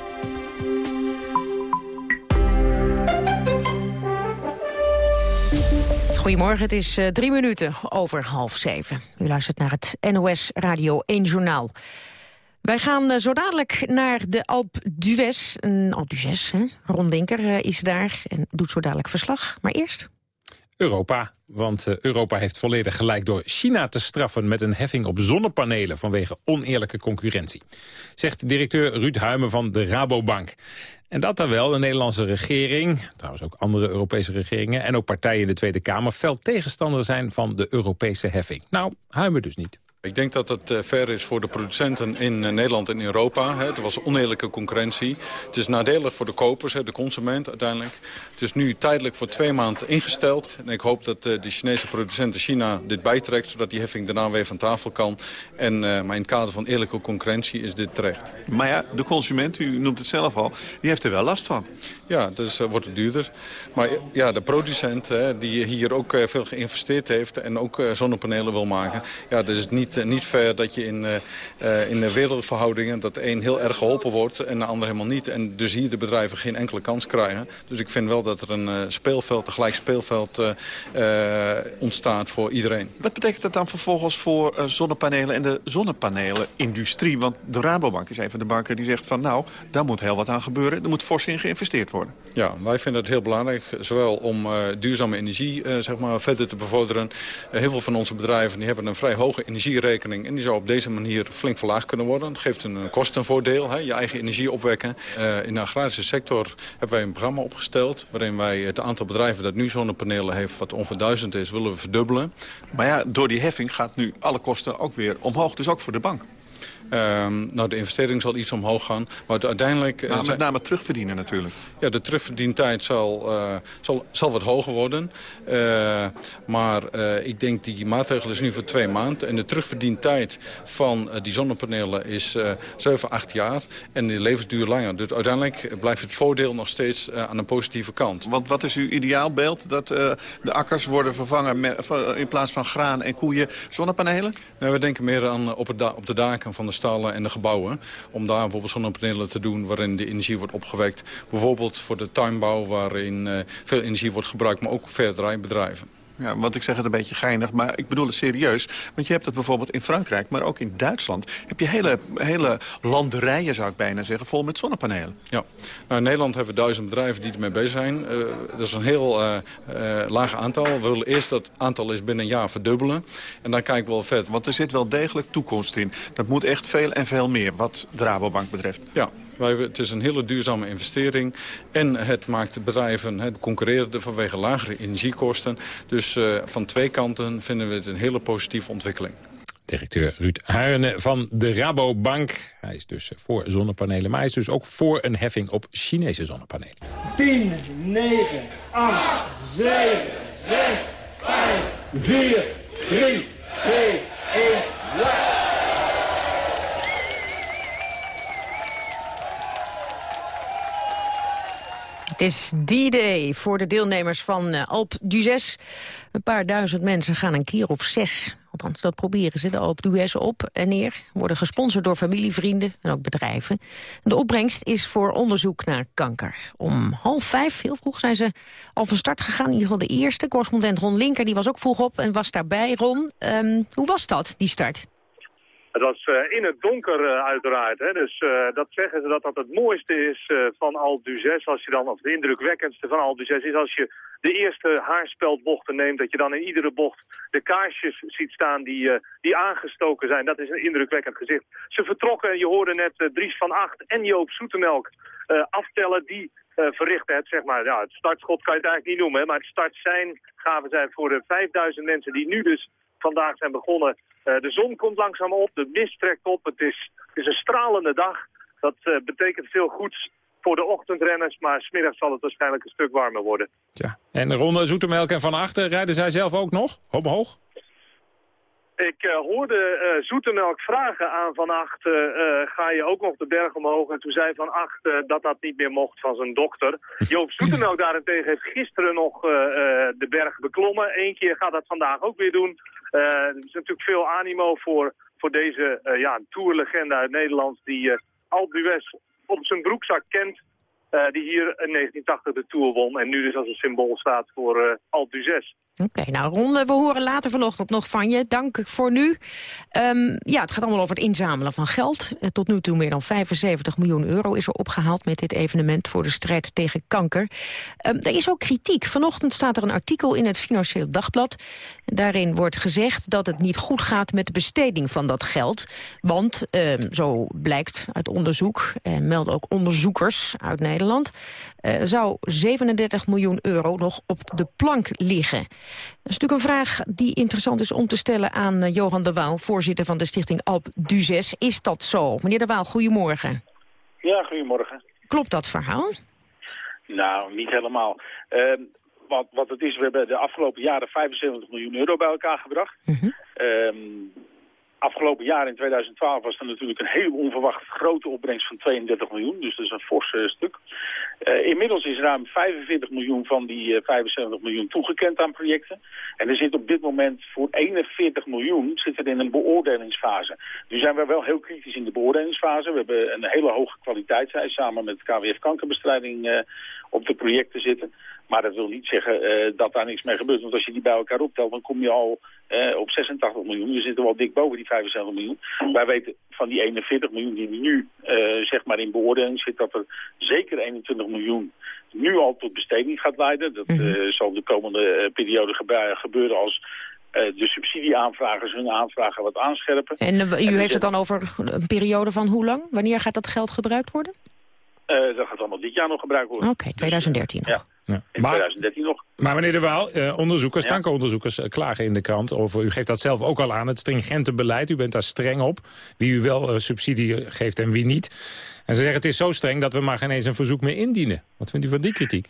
Goedemorgen, het is eh, drie minuten over half zeven. U luistert naar het NOS Radio 1 Journaal. Wij gaan eh, zo dadelijk naar de Alp d'Huez. Alp? Ron Linker eh, is daar en doet zo dadelijk verslag. Maar eerst... Europa. Want eh, Europa heeft volledig gelijk door China te straffen... met een heffing op zonnepanelen vanwege oneerlijke concurrentie. Zegt directeur Ruud Huimen van de Rabobank. En dat terwijl de Nederlandse regering, trouwens ook andere Europese regeringen... en ook partijen in de Tweede Kamer fel tegenstander zijn van de Europese heffing. Nou, Huimen dus niet. Ik denk dat het eh, fair is voor de producenten in eh, Nederland en Europa. Er was oneerlijke concurrentie. Het is nadelig voor de kopers, de consument uiteindelijk. Het is nu tijdelijk voor twee maanden ingesteld. En ik hoop dat eh, de Chinese producenten China dit bijtrekt... zodat die heffing daarna weer van tafel kan. En, maar in het kader van eerlijke concurrentie is dit terecht. Maar ja, de consument, u noemt het zelf al, die heeft er wel last van. Ja, dus wordt het duurder. Maar ja, de producent die hier ook veel geïnvesteerd heeft... en ook zonnepanelen wil maken... ja, dus is het niet, fair dat je in, in de wereldverhoudingen... dat de een heel erg geholpen wordt en de ander helemaal niet. En dus hier de bedrijven geen enkele kans krijgen. Dus ik vind wel dat er een speelveld, een gelijk speelveld ontstaat voor iedereen. Wat betekent dat dan vervolgens voor zonnepanelen en de zonnepanelenindustrie? Want de Rabobank is een van de banken die zegt van... nou, daar moet heel wat aan gebeuren. Er moet fors in geïnvesteerd worden. Ja, wij vinden het heel belangrijk, zowel om uh, duurzame energie uh, zeg maar, verder te bevorderen. Uh, heel veel van onze bedrijven die hebben een vrij hoge energierekening en die zou op deze manier flink verlaagd kunnen worden. Geeft een kostenvoordeel, hè, je eigen energie opwekken. in de agrarische sector hebben wij een programma opgesteld waarin wij het aantal bedrijven dat nu zonnepanelen heeft, wat ongeveer duizend is, willen we verdubbelen. Maar ja, door die heffing gaat nu alle kosten ook weer omhoog, dus ook voor de bank. Um, nou, de investering zal iets omhoog gaan. Maar uiteindelijk... Nou, met name terugverdienen natuurlijk. Ja, de terugverdientijd zal, uh, zal, zal wat hoger worden. Uh, maar uh, ik denk die maatregel is nu voor twee maanden. En de terugverdientijd van die zonnepanelen is 7, 8 jaar. En de levensduur langer. Dus uiteindelijk blijft het voordeel nog steeds aan een positieve kant. Want wat is uw ideaalbeeld? Dat de akkers worden vervangen met, in plaats van graan en koeien zonnepanelen? Nee, we denken meer aan op, het op de daken van de stallen en de gebouwen. Om daar bijvoorbeeld zonnepanelen te doen waarin de energie wordt opgewekt. Bijvoorbeeld voor de tuinbouw waarin uh, veel energie wordt gebruikt, maar ook verderijbedrijven. Ja, want ik zeg het een beetje geinig, maar ik bedoel het serieus. Want je hebt het bijvoorbeeld in Frankrijk, maar ook in Duitsland... heb je hele, hele landerijen, zou ik bijna zeggen, vol met zonnepanelen. Ja, nou, in Nederland hebben we duizend bedrijven die ermee bezig zijn. Uh, dat is een heel uh, uh, laag aantal. We willen eerst dat aantal is binnen een jaar verdubbelen. En dan kijken we wel vet. Want er zit wel degelijk toekomst in. Dat moet echt veel en veel meer, wat de Rabobank betreft. Ja, wij, het is een hele duurzame investering. En het maakt de bedrijven het concurreren vanwege lagere energiekosten. Dus uh, van twee kanten vinden we het een hele positieve ontwikkeling. Directeur Ruud Huijnen van de Rabobank. Hij is dus voor zonnepanelen, maar hij is dus ook voor een heffing op Chinese zonnepanelen. 10, 9, 8, 7, 6, 5, 4, 3, 2, 1, Het is D-Day voor de deelnemers van uh, Alp d'Huez. Een paar duizend mensen gaan een keer of zes. Althans, dat proberen ze, de Alp d'Huez op en neer. Worden gesponsord door familie, vrienden en ook bedrijven. De opbrengst is voor onderzoek naar kanker. Om half vijf, heel vroeg, zijn ze al van start gegaan. In ieder geval de eerste. Correspondent Ron Linker die was ook vroeg op en was daarbij. Ron, um, hoe was dat, die start? Het was uh, in het donker uh, uiteraard. Hè? Dus uh, dat zeggen ze dat dat het mooiste is van Alpe d'Huez. Als je dan, of de indrukwekkendste van Alpe d'Huez is als je de eerste haarspeldbochten neemt. Dat je dan in iedere bocht de kaarsjes ziet staan die, die aangestoken zijn. Dat is een indrukwekkend gezicht. Ze vertrokken, je hoorde net Dries van Acht en Joop Zoetemelk aftellen. Die verrichten het, zeg maar, ja, het startschot kan je het eigenlijk niet noemen. Maar het startsein gaven zij voor de 5000 mensen die nu dus vandaag zijn begonnen. Uh, de zon komt langzaam op, de mist trekt op. Het is, het is een stralende dag. Dat uh, betekent veel goeds voor de ochtendrenners, maar smiddags zal het waarschijnlijk een stuk warmer worden. Ja. En Ronde Zoetemelk en Van Achter, rijden zij zelf ook nog omhoog? Ik uh, hoorde uh, Zoetemelk vragen aan Van Acht, uh, ga je ook nog de berg omhoog? En toen zei Van Acht dat dat niet meer mocht van zijn dokter. Joop Zoetemelk daarentegen heeft gisteren nog de berg beklommen. Eén keer gaat dat vandaag ook weer doen. Er is natuurlijk veel animo voor, voor deze ja, tourlegende uit Nederland... die Alpe d'Huez op zijn broekzak kent. die hier in 1980 de Tour won en nu dus als een symbool staat voor Alpe d'Huez. Oké, nou Ron, we horen later vanochtend nog van je. Dank voor nu. Um, ja, het gaat allemaal over het inzamelen van geld. Tot nu toe meer dan 75 miljoen euro is er opgehaald... met dit evenement voor de strijd tegen kanker. Um, er is ook kritiek. Vanochtend staat er een artikel in het Financieel Dagblad. Daarin wordt gezegd dat het niet goed gaat met de besteding van dat geld. Want, um, zo blijkt uit onderzoek, en melden ook onderzoekers uit Nederland... Uh, zou 37 miljoen euro nog op de plank liggen. Dat is natuurlijk een vraag die interessant is om te stellen aan uh, Johan de Waal... voorzitter van de stichting Alp d'Huez. Is dat zo? Meneer de Waal, goedemorgen. Ja, goedemorgen. Klopt dat verhaal? Nou, niet helemaal. Uh, wat, wat het is, we hebben de afgelopen jaren 75 miljoen euro bij elkaar gebracht. Um, afgelopen jaar in 2012 was er natuurlijk een heel onverwacht grote opbrengst van 32 miljoen. Dus dat is een fors uh, stuk. Uh, inmiddels is ruim 45 miljoen van die uh, 75 miljoen toegekend aan projecten. En er zit op dit moment voor 41 miljoen zit er in een beoordelingsfase. Nu zijn we wel heel kritisch in de beoordelingsfase. We hebben een hele hoge kwaliteitseis samen met KWF kankerbestrijding op de projecten zitten. Maar dat wil niet zeggen uh, dat daar niks mee gebeurt. Want als je die bij elkaar optelt, dan kom je al uh, op 86 miljoen. We zitten wel dik boven die 75 miljoen. Wij weten van die 41 miljoen die nu uh, zeg maar in beoordeling zit... dat er zeker 21 miljoen nu al tot besteding gaat leiden. Dat uh, zal de komende periode gebe gebeuren als de subsidieaanvragers hun aanvragen wat aanscherpen. En u en heeft het dan over een periode van hoe lang? Wanneer gaat dat geld gebruikt worden? Dat gaat allemaal dit jaar nog gebruikt worden. Oké, okay, 2013 dus, nog. Ja. Ja. In maar, 2013 nog. Maar meneer De Waal, uh, onderzoekers, ja. kankeronderzoekers uh, klagen in de krant over... u geeft dat zelf ook al aan, het stringente beleid. U bent daar streng op, wie u wel uh, subsidie geeft en wie niet. En ze zeggen het is zo streng dat we maar geen eens een verzoek meer indienen. Wat vindt u van die kritiek?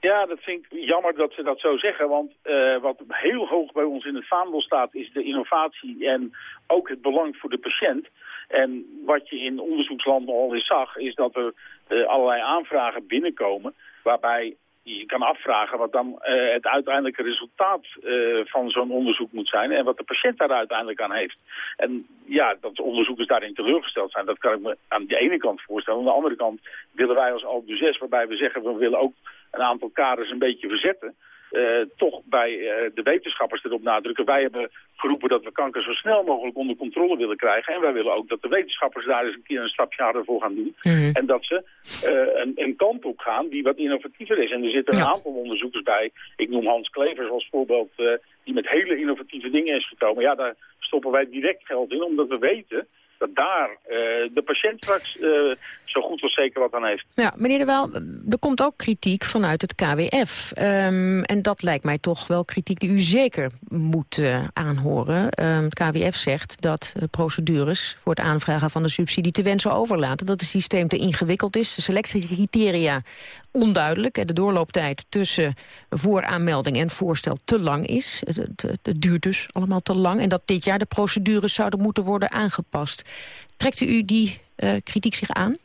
Ja, dat vind ik jammer dat ze dat zo zeggen. Want uh, wat heel hoog bij ons in het vaandel staat... is de innovatie en ook het belang voor de patiënt. En wat je in onderzoekslanden al eens zag... is dat er uh, allerlei aanvragen binnenkomen... waarbij je kan afvragen wat dan uh, het uiteindelijke resultaat uh, van zo'n onderzoek moet zijn... en wat de patiënt daar uiteindelijk aan heeft. En ja, dat onderzoekers daarin teleurgesteld zijn, dat kan ik me aan de ene kant voorstellen. Aan de andere kant willen wij als d'Huez, waarbij we zeggen... we willen ook een aantal kaders een beetje verzetten... Uh, toch bij uh, de wetenschappers erop nadrukken. Wij hebben geroepen dat we kanker zo snel mogelijk onder controle willen krijgen. En wij willen ook dat de wetenschappers daar eens een keer een stapje harder voor gaan doen. Mm -hmm. En dat ze uh, een, een, kant op gaan die wat innovatiever is. En er zitten een ja. aantal onderzoekers bij. Ik noem Hans Klevers als voorbeeld, die met hele innovatieve dingen is gekomen. Ja, daar stoppen wij direct geld in, omdat we weten dat daar eh, de patiënt straks eh, zo goed als zeker wat aan heeft. Ja, meneer De Waal, er komt ook kritiek vanuit het KWF. Ehm, en dat lijkt mij toch wel kritiek die u zeker moet eh, aanhoren. Ehm, het KWF zegt dat procedures voor het aanvragen van de subsidie te wensen overlaten. Dat het systeem te ingewikkeld is, de selectiecriteria onduidelijk. De doorlooptijd tussen vooraanmelding en voorstel te lang is. Het- het duurt dus allemaal te lang. En dat dit jaar de procedures zouden moeten worden aangepast. Trekt u die eh, kritiek zich aan?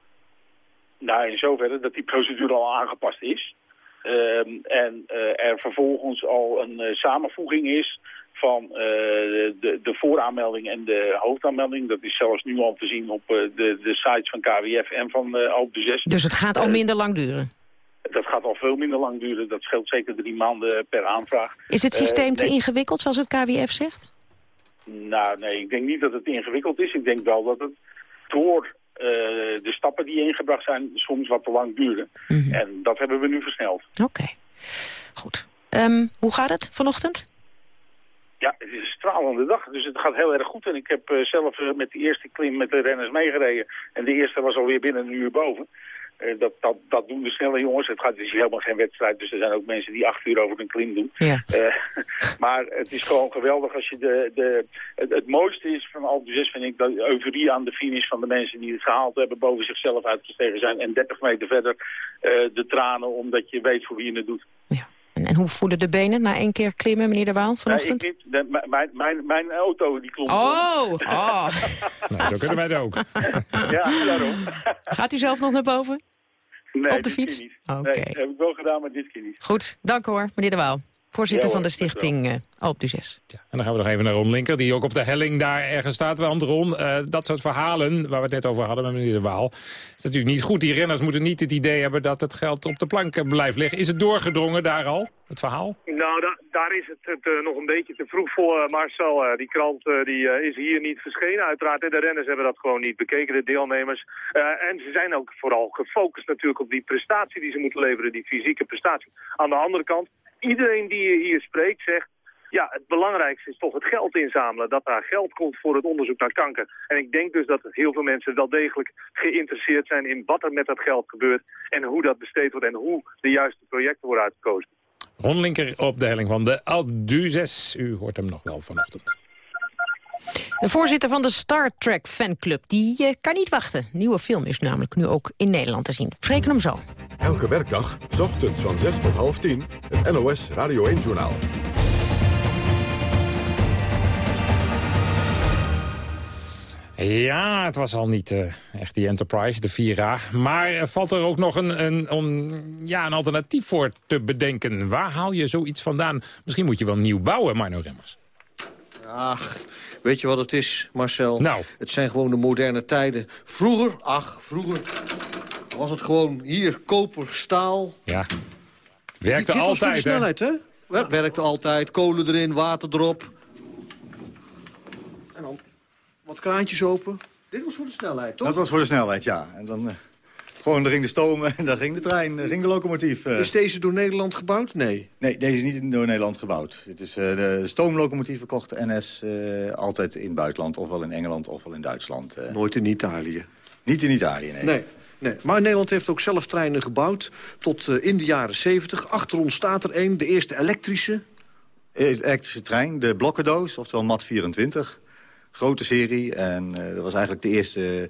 Nou, in zoverre dat die procedure al aangepast is. Ehm, en eh, er vervolgens al een eh, samenvoeging is van de, de vooraanmelding en de hoofdaanmelding. Dat is zelfs nu al te zien op de, de sites van KWF en van uh, Alpe d'Huez. Dus het gaat al minder lang duren? Dat gaat al veel minder lang duren. Dat scheelt zeker drie maanden per aanvraag. Is het systeem te ingewikkeld, zoals het KWF zegt? Nou, nee, ik denk niet dat het ingewikkeld is. Ik denk wel dat het door eh, de stappen die ingebracht zijn soms wat te lang duren. Mhm. En dat hebben we nu versneld. Oké, goed. Ehm, hoe gaat het vanochtend? Ja, het is een stralende dag, dus het gaat heel erg goed. En ik heb eh, zelf eh, met de eerste klim met de renners meegereden. En de eerste was alweer binnen een uur boven. Eh, dat, dat, dat doen de snelle jongens. Het, gaat, het is helemaal geen wedstrijd, dus er zijn ook mensen die acht uur over een klim doen. Ja. Eh, maar het is gewoon geweldig als je de... de het, het mooiste is van Alpe d'Huez vind ik de euforie aan de finish van de mensen die het gehaald hebben, boven zichzelf uitgestegen zijn. En 30 meter verder eh, de tranen omdat je weet voor wie je het doet. En, en hoe voelen de benen na één keer klimmen, meneer De Waal, vanochtend? Nee, ik niet. De- m- mijn, mijn, mijn auto die klonk. Oh, oh. Nou, zo kunnen wij het ook. Ja, daarom. Gaat u zelf nog naar boven? Nee, Op de fiets? Oké. Nee, heb ik wel gedaan, maar dit keer niet. Goed, dank hoor, meneer De Waal. Voorzitter Ja, van de stichting eh Alpe d'Huez. En dan gaan we nog even naar Ron Linker, die ook op de helling daar ergens staat. Want Ron, eh, dat soort verhalen waar we het net over hadden met meneer De Waal... is natuurlijk niet goed. Die renners moeten niet het idee hebben dat het geld op de plank eh, blijft liggen. Is het doorgedrongen daar al, het verhaal? Nou, da- daar is het, het eh, nog een beetje te vroeg voor, eh, Marcel. Eh, die krant eh, die, eh, is hier niet verschenen, uiteraard. En de renners hebben dat gewoon niet bekeken, de deelnemers. Eh, en ze zijn ook vooral gefocust natuurlijk op die prestatie die ze moeten leveren, die fysieke prestatie. Aan de andere kant, iedereen die je hier spreekt zegt... Ja, het belangrijkste is toch het geld inzamelen. Dat daar geld komt voor het onderzoek naar kanker. En ik denk dus dat heel veel mensen wel degelijk geïnteresseerd zijn in wat er met dat geld gebeurt. En hoe dat besteed wordt en hoe de juiste projecten worden uitgekozen. Ron Linker op de helling van de d'Huez. U hoort hem nog wel vanochtend. De voorzitter van de Star Trek fanclub, die eh, kan niet wachten. Nieuwe film is namelijk nu ook in Nederland te zien. We spreken hem zo. Elke werkdag, 's ochtends van 6 tot half 10, het NOS Radio 1-journaal. Ja, het was al niet eh, echt die Enterprise, de 4A. Maar eh, valt er ook nog een, een, een- ja, een alternatief voor te bedenken? Waar haal je zoiets vandaan? Misschien moet je wel nieuw bouwen, Marno Remmers. Ach, weet je wat het is, Marcel? Nou. Het zijn gewoon de moderne tijden. Vroeger, ach, vroeger was het gewoon hier koper, staal. Ja, werkte kit was voor de altijd, hè? snelheid, hè? Wer- Werkte altijd, kolen erin, water erop. En dan wat kraantjes open. Dit was voor de snelheid, toch? Dat was voor de snelheid, ja. En dan eh, gewoon, er ging de stoom en dan ging de trein, er ging de locomotief. eh. Is deze door Nederland gebouwd? Nee. Nee, deze is niet door Nederland gebouwd. Het is eh, de stoomlocomotieven kocht NS eh, altijd in het buitenland. Ofwel in Engeland, ofwel in Duitsland. Nooit in Italië. Niet in Italië, nee. Nee. Nee, maar Nederland heeft ook zelf treinen gebouwd tot in de jaren 70. Achter ons staat er één, de eerste elektrische. Elektrische trein, de blokkendoos, oftewel MAT 24. Grote serie en dat was eigenlijk de eerste,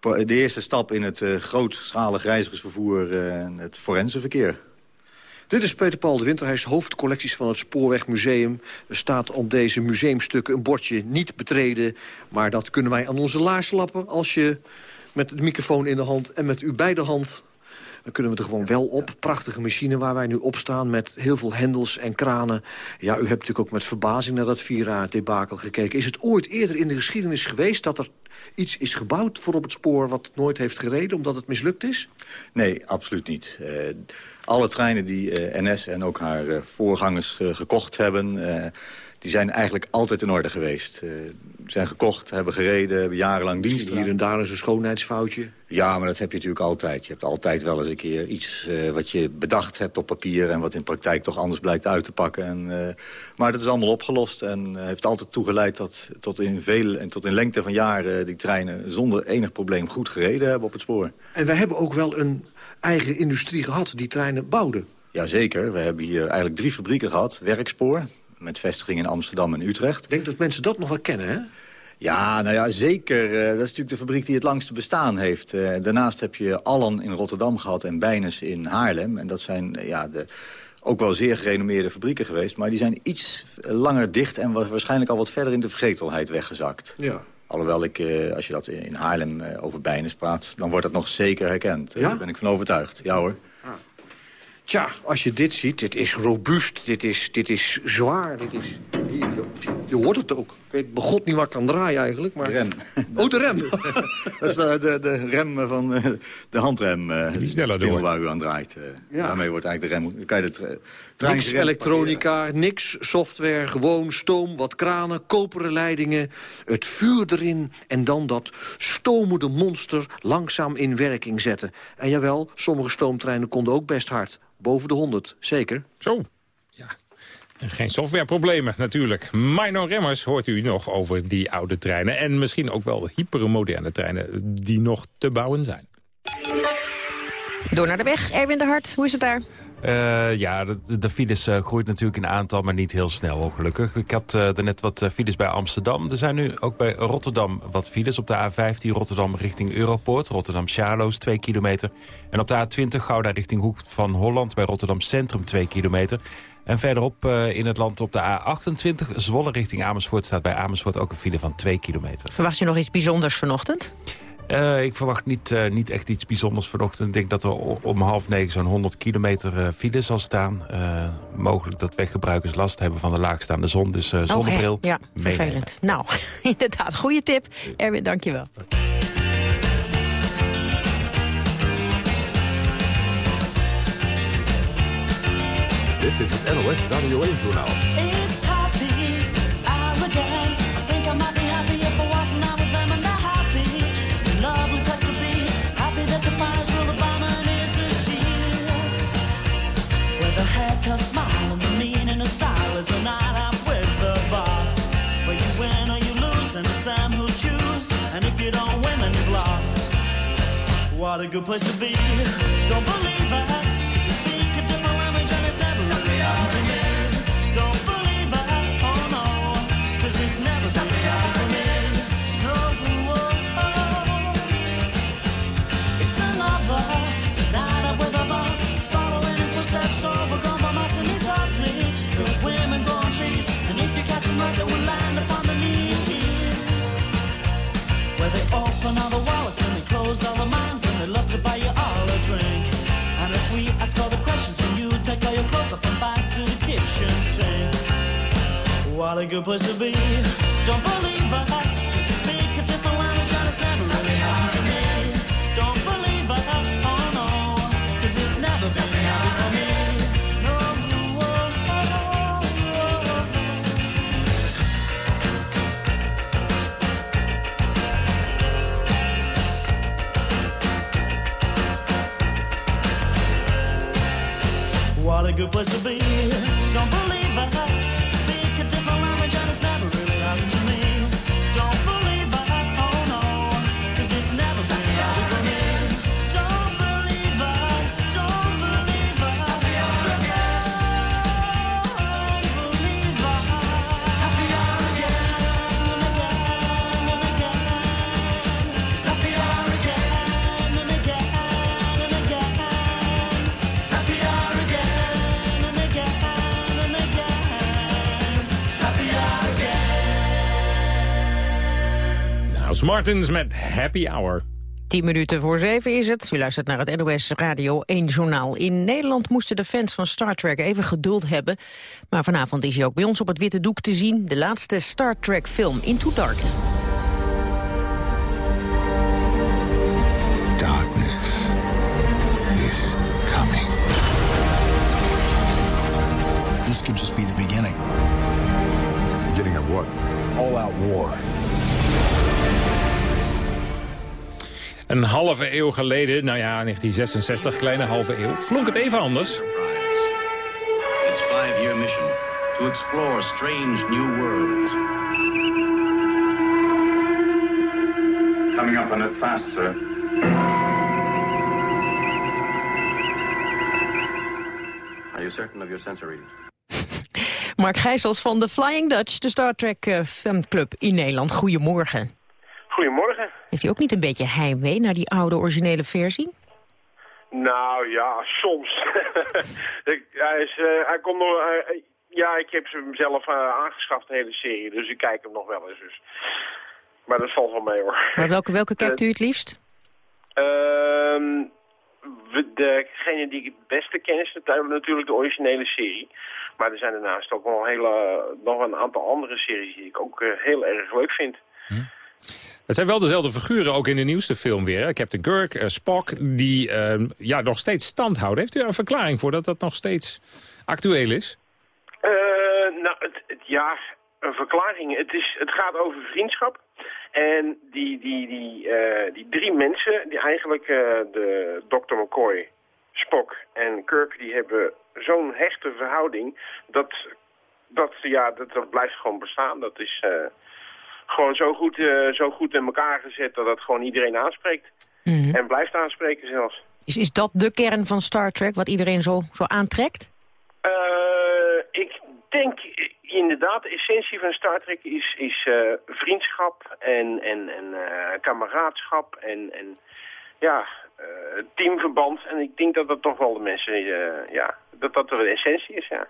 de eerste stap in het eh, grootschalig reizigersvervoer eh, en het forensenverkeer. Dit is Peter Paul de Winter, hij is hoofdcollecties van het Spoorwegmuseum. Er staat op deze museumstukken een bordje niet betreden. Maar dat kunnen wij aan onze laars lappen als je met de microfoon in de hand en met u bij de hand... Dan kunnen we er gewoon wel op. Prachtige machine waar wij nu op staan met heel veel hendels en kranen. Ja, u hebt natuurlijk ook met verbazing naar dat Vira-debakel gekeken. Is het ooit eerder in de geschiedenis geweest dat er iets is gebouwd voor op het spoor... wat nooit heeft gereden omdat het mislukt is? Nee, absoluut niet. Eh, alle treinen die eh, NS en ook haar eh, voorgangers gekocht hebben... eh, die zijn eigenlijk altijd in orde geweest. Uh, zijn gekocht, hebben gereden, hebben jarenlang dienst Hier en daar is een schoonheidsfoutje. Ja, maar dat heb je natuurlijk altijd. Je hebt altijd wel eens een keer iets uh, wat je bedacht hebt op papier... en wat in praktijk toch anders blijkt uit te pakken. En, uh, maar dat is allemaal opgelost en heeft altijd toegeleid... dat tot in, veel, en tot in lengte van jaren die treinen zonder enig probleem goed gereden hebben op het spoor. En wij hebben ook wel een eigen industrie gehad die treinen bouwde. Jazeker, we hebben hier eigenlijk drie fabrieken gehad. Werkspoor, met vestigingen in Amsterdam en Utrecht. Ik denk dat mensen dat nog wel kennen, hè? Ja, nou ja, zeker. Uh, dat is natuurlijk de fabriek die het langste bestaan heeft. Uh, daarnaast heb je Allen in Rotterdam gehad en Bijnes in Haarlem. En dat zijn uh, ja, de, ook wel zeer gerenommeerde fabrieken geweest. Maar die zijn iets langer dicht en waarschijnlijk al wat verder in de vergetelheid weggezakt. Ja. Alhoewel ik, als je dat in Haarlem over Bijnes praat... dan wordt dat nog zeker herkend. Ja? Daar ben ik van overtuigd. Ja hoor. Tja, als je dit ziet, dit is robuust, dit is, dit is zwaar, dit is... Je, je hoort het ook. Ik weet begot niet waar ik kan draaien eigenlijk, maar... De rem. Oh, de rem. dat is de, de, de rem van uh, de handrem. Uh, Die sneller door. waar u aan draait. Ja. Daarmee wordt eigenlijk de rem... Kan je de trein Niks elektronica, niks software, gewoon stoom, wat kranen, koperen leidingen. Het vuur erin en dan dat stomende monster langzaam in werking zetten. En jawel, sommige stoomtreinen konden ook best hard. Boven de 100, zeker. Zo, ja. En geen softwareproblemen natuurlijk. Mino Remmers hoort u nog over die oude treinen... en misschien ook wel hypermoderne treinen die nog te bouwen zijn. Door naar de weg, Erwin de Hart, hoe is het daar? Uh, ja, de, de files uh, groeit natuurlijk in aantal, maar niet heel snel, gelukkig. Ik had uh, net wat files bij Amsterdam. Er zijn nu ook bij Rotterdam wat files. Op de A15 Rotterdam richting Europoort. Rotterdam-Charloes, 2 kilometer. En op de A20 Gouda richting Hoek van Holland... bij Rotterdam Centrum, 2 kilometer. En verderop in het land op de A28 Zwolle richting Amersfoort... staat bij Amersfoort ook een file van 2 kilometer. Verwacht je nog iets bijzonders vanochtend? Uh, ik verwacht niet, uh, niet echt iets bijzonders vanochtend. Ik denk dat er om half negen zo'n 100 kilometer uh, file zal staan. mogelijk dat weggebruikers last hebben van de laagstaande zon. Dus zonnebril. Oh, ja, vervelend. Nou, inderdaad, goede tip. Erwin, dank je wel. Dit is het NOS Radio 1-journaal. What a good place to be. Don't believe you speak a different language and it's never. Don't believe. Oh no. 'cause it's never. No. It's another night with a. Following in footsteps overgrown by mice and me. Good women growing trees. And if you catch them right, they will land upon the knees. Where they open all the wallets and they close all the minds they love to buy you all a drink. And if we ask all the questions when you take all your clothes up and back to the kitchen sink. What a good place to be. Don't believe. 'cause you speak a different language and it's never really happened to me. Don't believe it. Oh no. 'cause it's never been happened for me. Place to be. Nou, Martins met Happy Hour. 10 minuten voor zeven is het. U luistert naar het NOS Radio 1 Journaal. In Nederland moesten de fans van Star Trek even geduld hebben. Maar vanavond is hij ook bij ons op het witte doek te zien. De laatste Star Trek film, Into Darkness. Darkness is coming. This could just be war. Een halve eeuw geleden, nou ja, 1966, kleine halve eeuw, klonk het even anders. Its five-year mission to explore strange new worlds. Coming up on it fast, sir. Are you certain of your sensory readings? Mark Gijsels van de Flying Dutch, de Star Trek eh, fanclub in Nederland. Goedemorgen. Goedemorgen. Heeft u ook niet een beetje heimwee naar die oude originele versie? Nou ja, soms. Hij, is, eh, hij komt nog... eh, ja, ik heb ze hem zelf aangeschaft, de hele serie. Dus ik kijk hem nog wel eens. Dus. Maar dat valt wel mee hoor. Maar welke, welke kijkt u het liefst? Ehm, degene die ik het beste ken is natuurlijk de originele serie. Maar er zijn daarnaast ook wel hele, nog een aantal andere series die ik ook eh, heel erg leuk vind. Het zijn wel dezelfde figuren, ook in de nieuwste film weer. Captain Kirk, eh, Spock, die eh, ja, nog steeds stand houden. Heeft u daar een verklaring voor dat dat nog steeds actueel is? Eh, nou, het, het- ja, een verklaring. Het, is, het gaat over vriendschap. En die, die, die, die drie mensen, die eigenlijk de Dr. McCoy, Spock en Kirk, die hebben zo'n hechte verhouding dat, dat, ja, dat, dat blijft gewoon bestaan. Dat is eh, gewoon zo goed, eh, zo goed in elkaar gezet dat dat gewoon iedereen aanspreekt. En blijft aanspreken zelfs. Is, is dat de kern van Star Trek, wat iedereen zo, zo aantrekt? Eh, ik denk inderdaad, de essentie van Star Trek is, is vriendschap en, en, en kameraadschap en, en ja, teamverband. En ik denk dat dat toch wel de mensen, eh, ja, dat dat de essentie is, ja.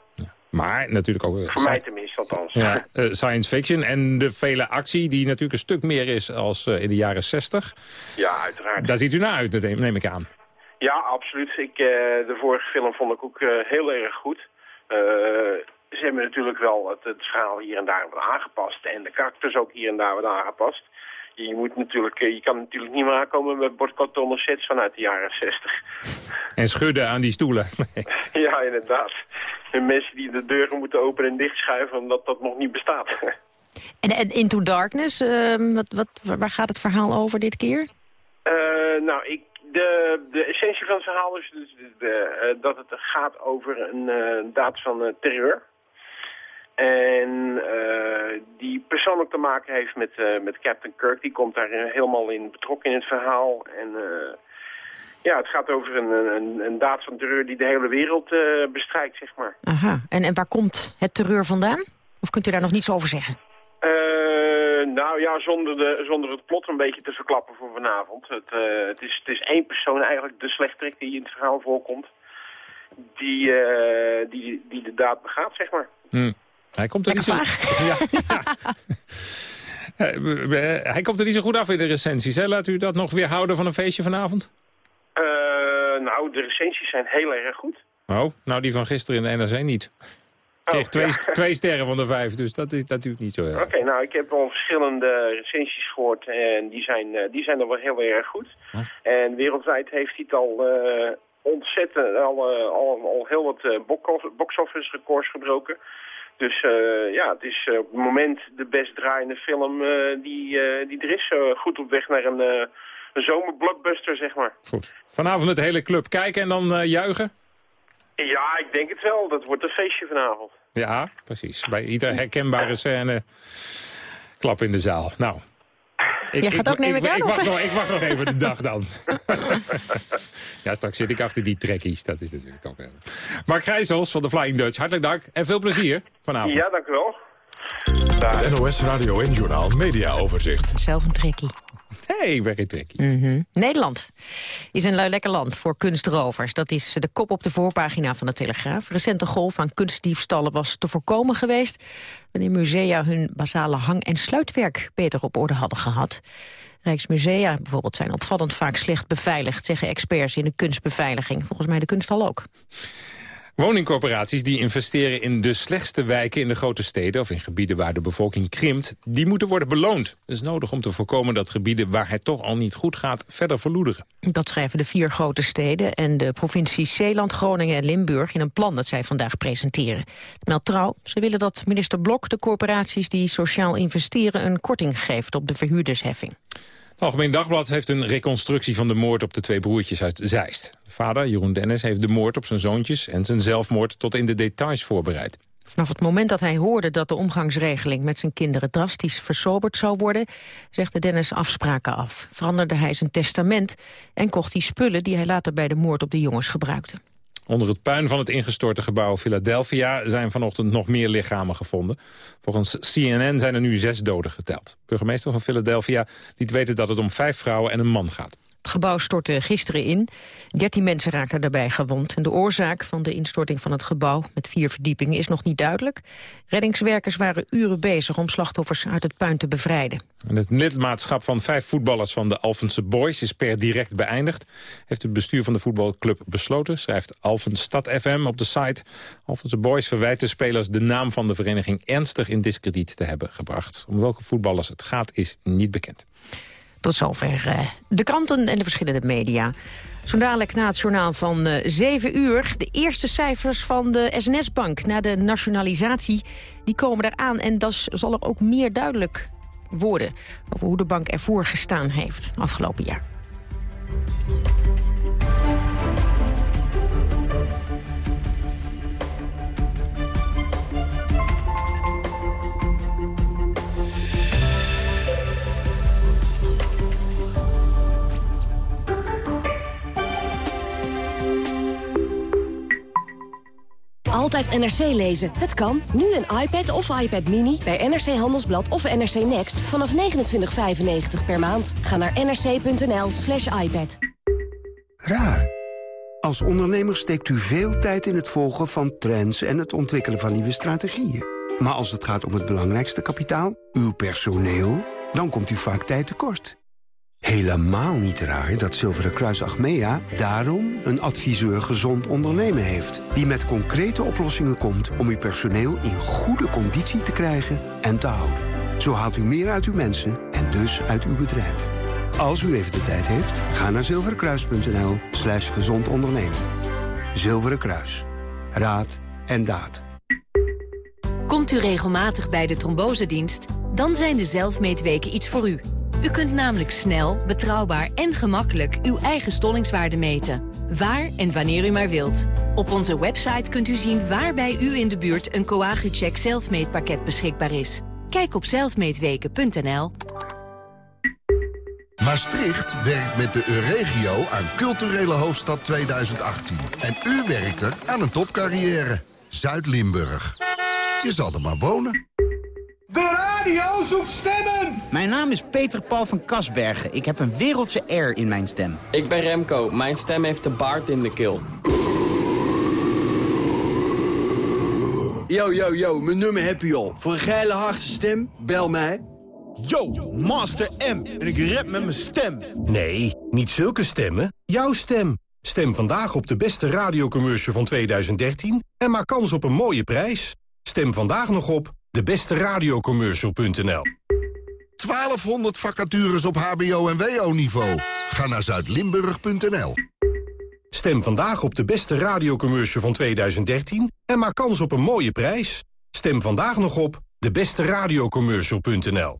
Maar natuurlijk ook... eh, Voor mij tenminste, althans. Ja, eh, science fiction en de vele actie die natuurlijk een stuk meer is als eh, in de jaren 60. Ja, uiteraard. Daar ziet u naar uit, neem ik aan. Ja, absoluut. Ik, eh, de vorige film vond ik ook eh, heel erg goed. Eh, ze hebben natuurlijk wel het, het verhaal hier en daar wat aangepast. En de karakters ook hier en daar wat aangepast. Je, moet natuurlijk, eh, je kan natuurlijk niet meer aankomen met bordkartonnen sets vanuit de jaren 60. En schudden aan die stoelen. ja, inderdaad. En mensen die de deuren moeten openen en dichtschuiven omdat dat nog niet bestaat. En, en Into Darkness, ehm, wat, wat, waar gaat het verhaal over dit keer? Eh, nou, ik, de, de essentie van het verhaal is dus de, de, eh, dat het gaat over een eh, daad van terreur. En eh, die persoonlijk te maken heeft met, eh, met Captain Kirk. Die komt daar helemaal in betrokken in het verhaal. En eh, ja, het gaat over een, een, een daad van terreur die de hele wereld eh, bestrijkt, zeg maar. Aha, en, en waar komt het terreur vandaan? Of kunt u daar nog niets over zeggen? Eh, nou ja, zonder, de, zonder het plot een beetje te verklappen voor vanavond. Het, eh, het, is, het is één persoon eigenlijk, de slechterik die in het verhaal voorkomt, die, eh, die, die de daad begaat, zeg maar. Hm. Hij komt er niet zo... Ja, Hij komt er niet zo goed af in de recensies. Hè? Laat u dat nog weer houden van een feestje vanavond? Eh, nou, de recensies zijn heel erg goed. Oh, nou die van gisteren in de NRC niet. Kreeg twee, ja. twee sterren van de vijf, dus dat is natuurlijk niet zo erg. Oké, nou, ik heb al verschillende recensies gehoord en die zijn, eh, die zijn er wel heel erg goed. En wereldwijd heeft hij het al eh, ontzettend, al, al, al heel wat eh, box- box-office records gebroken. Dus eh, ja, het is eh, op het moment de best draaiende film eh, die, eh, die er is. goed op weg naar een, een zomerblockbuster, zeg maar. Goed. Vanavond met de hele club kijken en dan juichen? Ja, ik denk het wel. Dat wordt een feestje vanavond. Ja, precies. Bij ieder herkenbare scène klap in de zaal. Nou. Jij gaat ook, neem ik aan, ik, wacht nog, ik wacht nog even de dag dan. ja, straks zit ik achter die trekkies. Dat is natuurlijk ook... heel- Mark Gijsels van de Flying Dutch, hartelijk dank. En veel plezier vanavond. Ja, dank u wel. Het NOS Radio en Journaal Media Overzicht. Zelf een trekkie. Hey, geen trekkie. Mhm. Nederland is een lekker land voor kunstrovers. Dat is de kop op de voorpagina van de Telegraaf. Recente golf aan kunstdiefstallen was te voorkomen geweest... wanneer musea hun basale hang- en sluitwerk beter op orde hadden gehad. Rijksmusea bijvoorbeeld zijn opvallend vaak slecht beveiligd... zeggen experts in de kunstbeveiliging. Volgens mij de kunsthal ook. Woningcorporaties die investeren in de slechtste wijken in de grote steden... of in gebieden waar de bevolking krimpt, die moeten worden beloond. Dat is nodig om te voorkomen dat gebieden waar het toch al niet goed gaat... verder verloederen. Dat schrijven de vier grote steden en de provincies Zeeland, Groningen en Limburg... in een plan dat zij vandaag presenteren. Het meldt trouw. Ze willen dat minister Blok de corporaties die sociaal investeren... een korting geeft op de verhuurdersheffing. Algemeen Dagblad heeft een reconstructie van de moord op de twee broertjes uit Zeist. Vader, Jeroen Dennis, heeft de moord op zijn zoontjes en zijn zelfmoord tot in de details voorbereid. Vanaf het moment dat hij hoorde dat de omgangsregeling met zijn kinderen drastisch versoberd zou worden, zegde Dennis afspraken af. Veranderde hij zijn testament en kocht hij spullen die hij later bij de moord op de jongens gebruikte. Onder het puin van het ingestorte gebouw Philadelphia zijn vanochtend nog meer lichamen gevonden. Volgens CNN zijn er nu zes doden geteld. Burgemeester van Philadelphia liet weten dat het om vijf vrouwen en een man gaat. Het gebouw stortte gisteren in. 13 mensen raakten daarbij gewond. En de oorzaak van de instorting van het gebouw met vier verdiepingen is nog niet duidelijk. Reddingswerkers waren uren bezig om slachtoffers uit het puin te bevrijden. En het lidmaatschap van vijf voetballers van de Alphense Boys is per direct beëindigd. Heeft het bestuur van de voetbalclub besloten, schrijft Alphenstad FM op de site. Alphense Boys verwijt de spelers de naam van de vereniging ernstig in diskrediet te hebben gebracht. Om welke voetballers het gaat is niet bekend. Tot zover eh, de kranten en de verschillende media. Zo dadelijk na het journaal van eh, 7 uur. De eerste cijfers van de SNS-bank na de nationalisatie... die komen eraan en dat zal er ook meer duidelijk worden... over hoe de bank ervoor gestaan heeft afgelopen jaar. Altijd NRC lezen. Het kan. Nu een iPad of iPad Mini bij NRC Handelsblad of NRC Next vanaf 29,95 per maand. Ga naar nrc.nl slash iPad. Raar. Als ondernemer steekt u veel tijd in het volgen van trends... en het ontwikkelen van nieuwe strategieën. Maar als het gaat om het belangrijkste kapitaal, uw personeel... dan komt u vaak tijd tekort. Helemaal niet raar dat Zilveren Kruis Achmea daarom een adviseur gezond ondernemen heeft. Die met concrete oplossingen komt om uw personeel in goede conditie te krijgen en te houden. Zo haalt u meer uit uw mensen en dus uit uw bedrijf. Als u even de tijd heeft, ga naar zilverenkruis.nl slash gezond ondernemen. Zilveren Kruis. Raad en daad. Komt u regelmatig bij de trombosedienst? Dan zijn de zelfmeetweken iets voor u. U kunt namelijk snel, betrouwbaar en gemakkelijk uw eigen stollingswaarde meten. Waar en wanneer u maar wilt. Op onze website kunt u zien waar bij u in de buurt een Coagucheck zelfmeetpakket beschikbaar is. Kijk op zelfmeetweken.nl. Maastricht werkt met de Euregio aan Culturele Hoofdstad 2018. En u werkt er aan een topcarrière. Zuid-Limburg. Je zal er maar wonen. De radio zoekt stemmen! Mijn naam is Peter Paul van Kasbergen. Ik heb een wereldse air in mijn stem. Ik ben Remco. Mijn stem heeft de baard in de keel. Yo, yo, yo, mijn nummer heb je al. Voor een geile harde stem, bel mij. Yo, Master M. En ik rap met mijn stem. Nee, niet zulke stemmen. Jouw stem. Stem vandaag op de beste radiocommercial van 2013 en maak kans op een mooie prijs. Stem vandaag nog op debesteradiocommercial.nl 1200 vacatures op hbo- en wo-niveau. Ga naar zuidlimburg.nl Stem vandaag op de beste radiocommercial van 2013 en maak kans op een mooie prijs. Stem vandaag nog op debesteradiocommercial.nl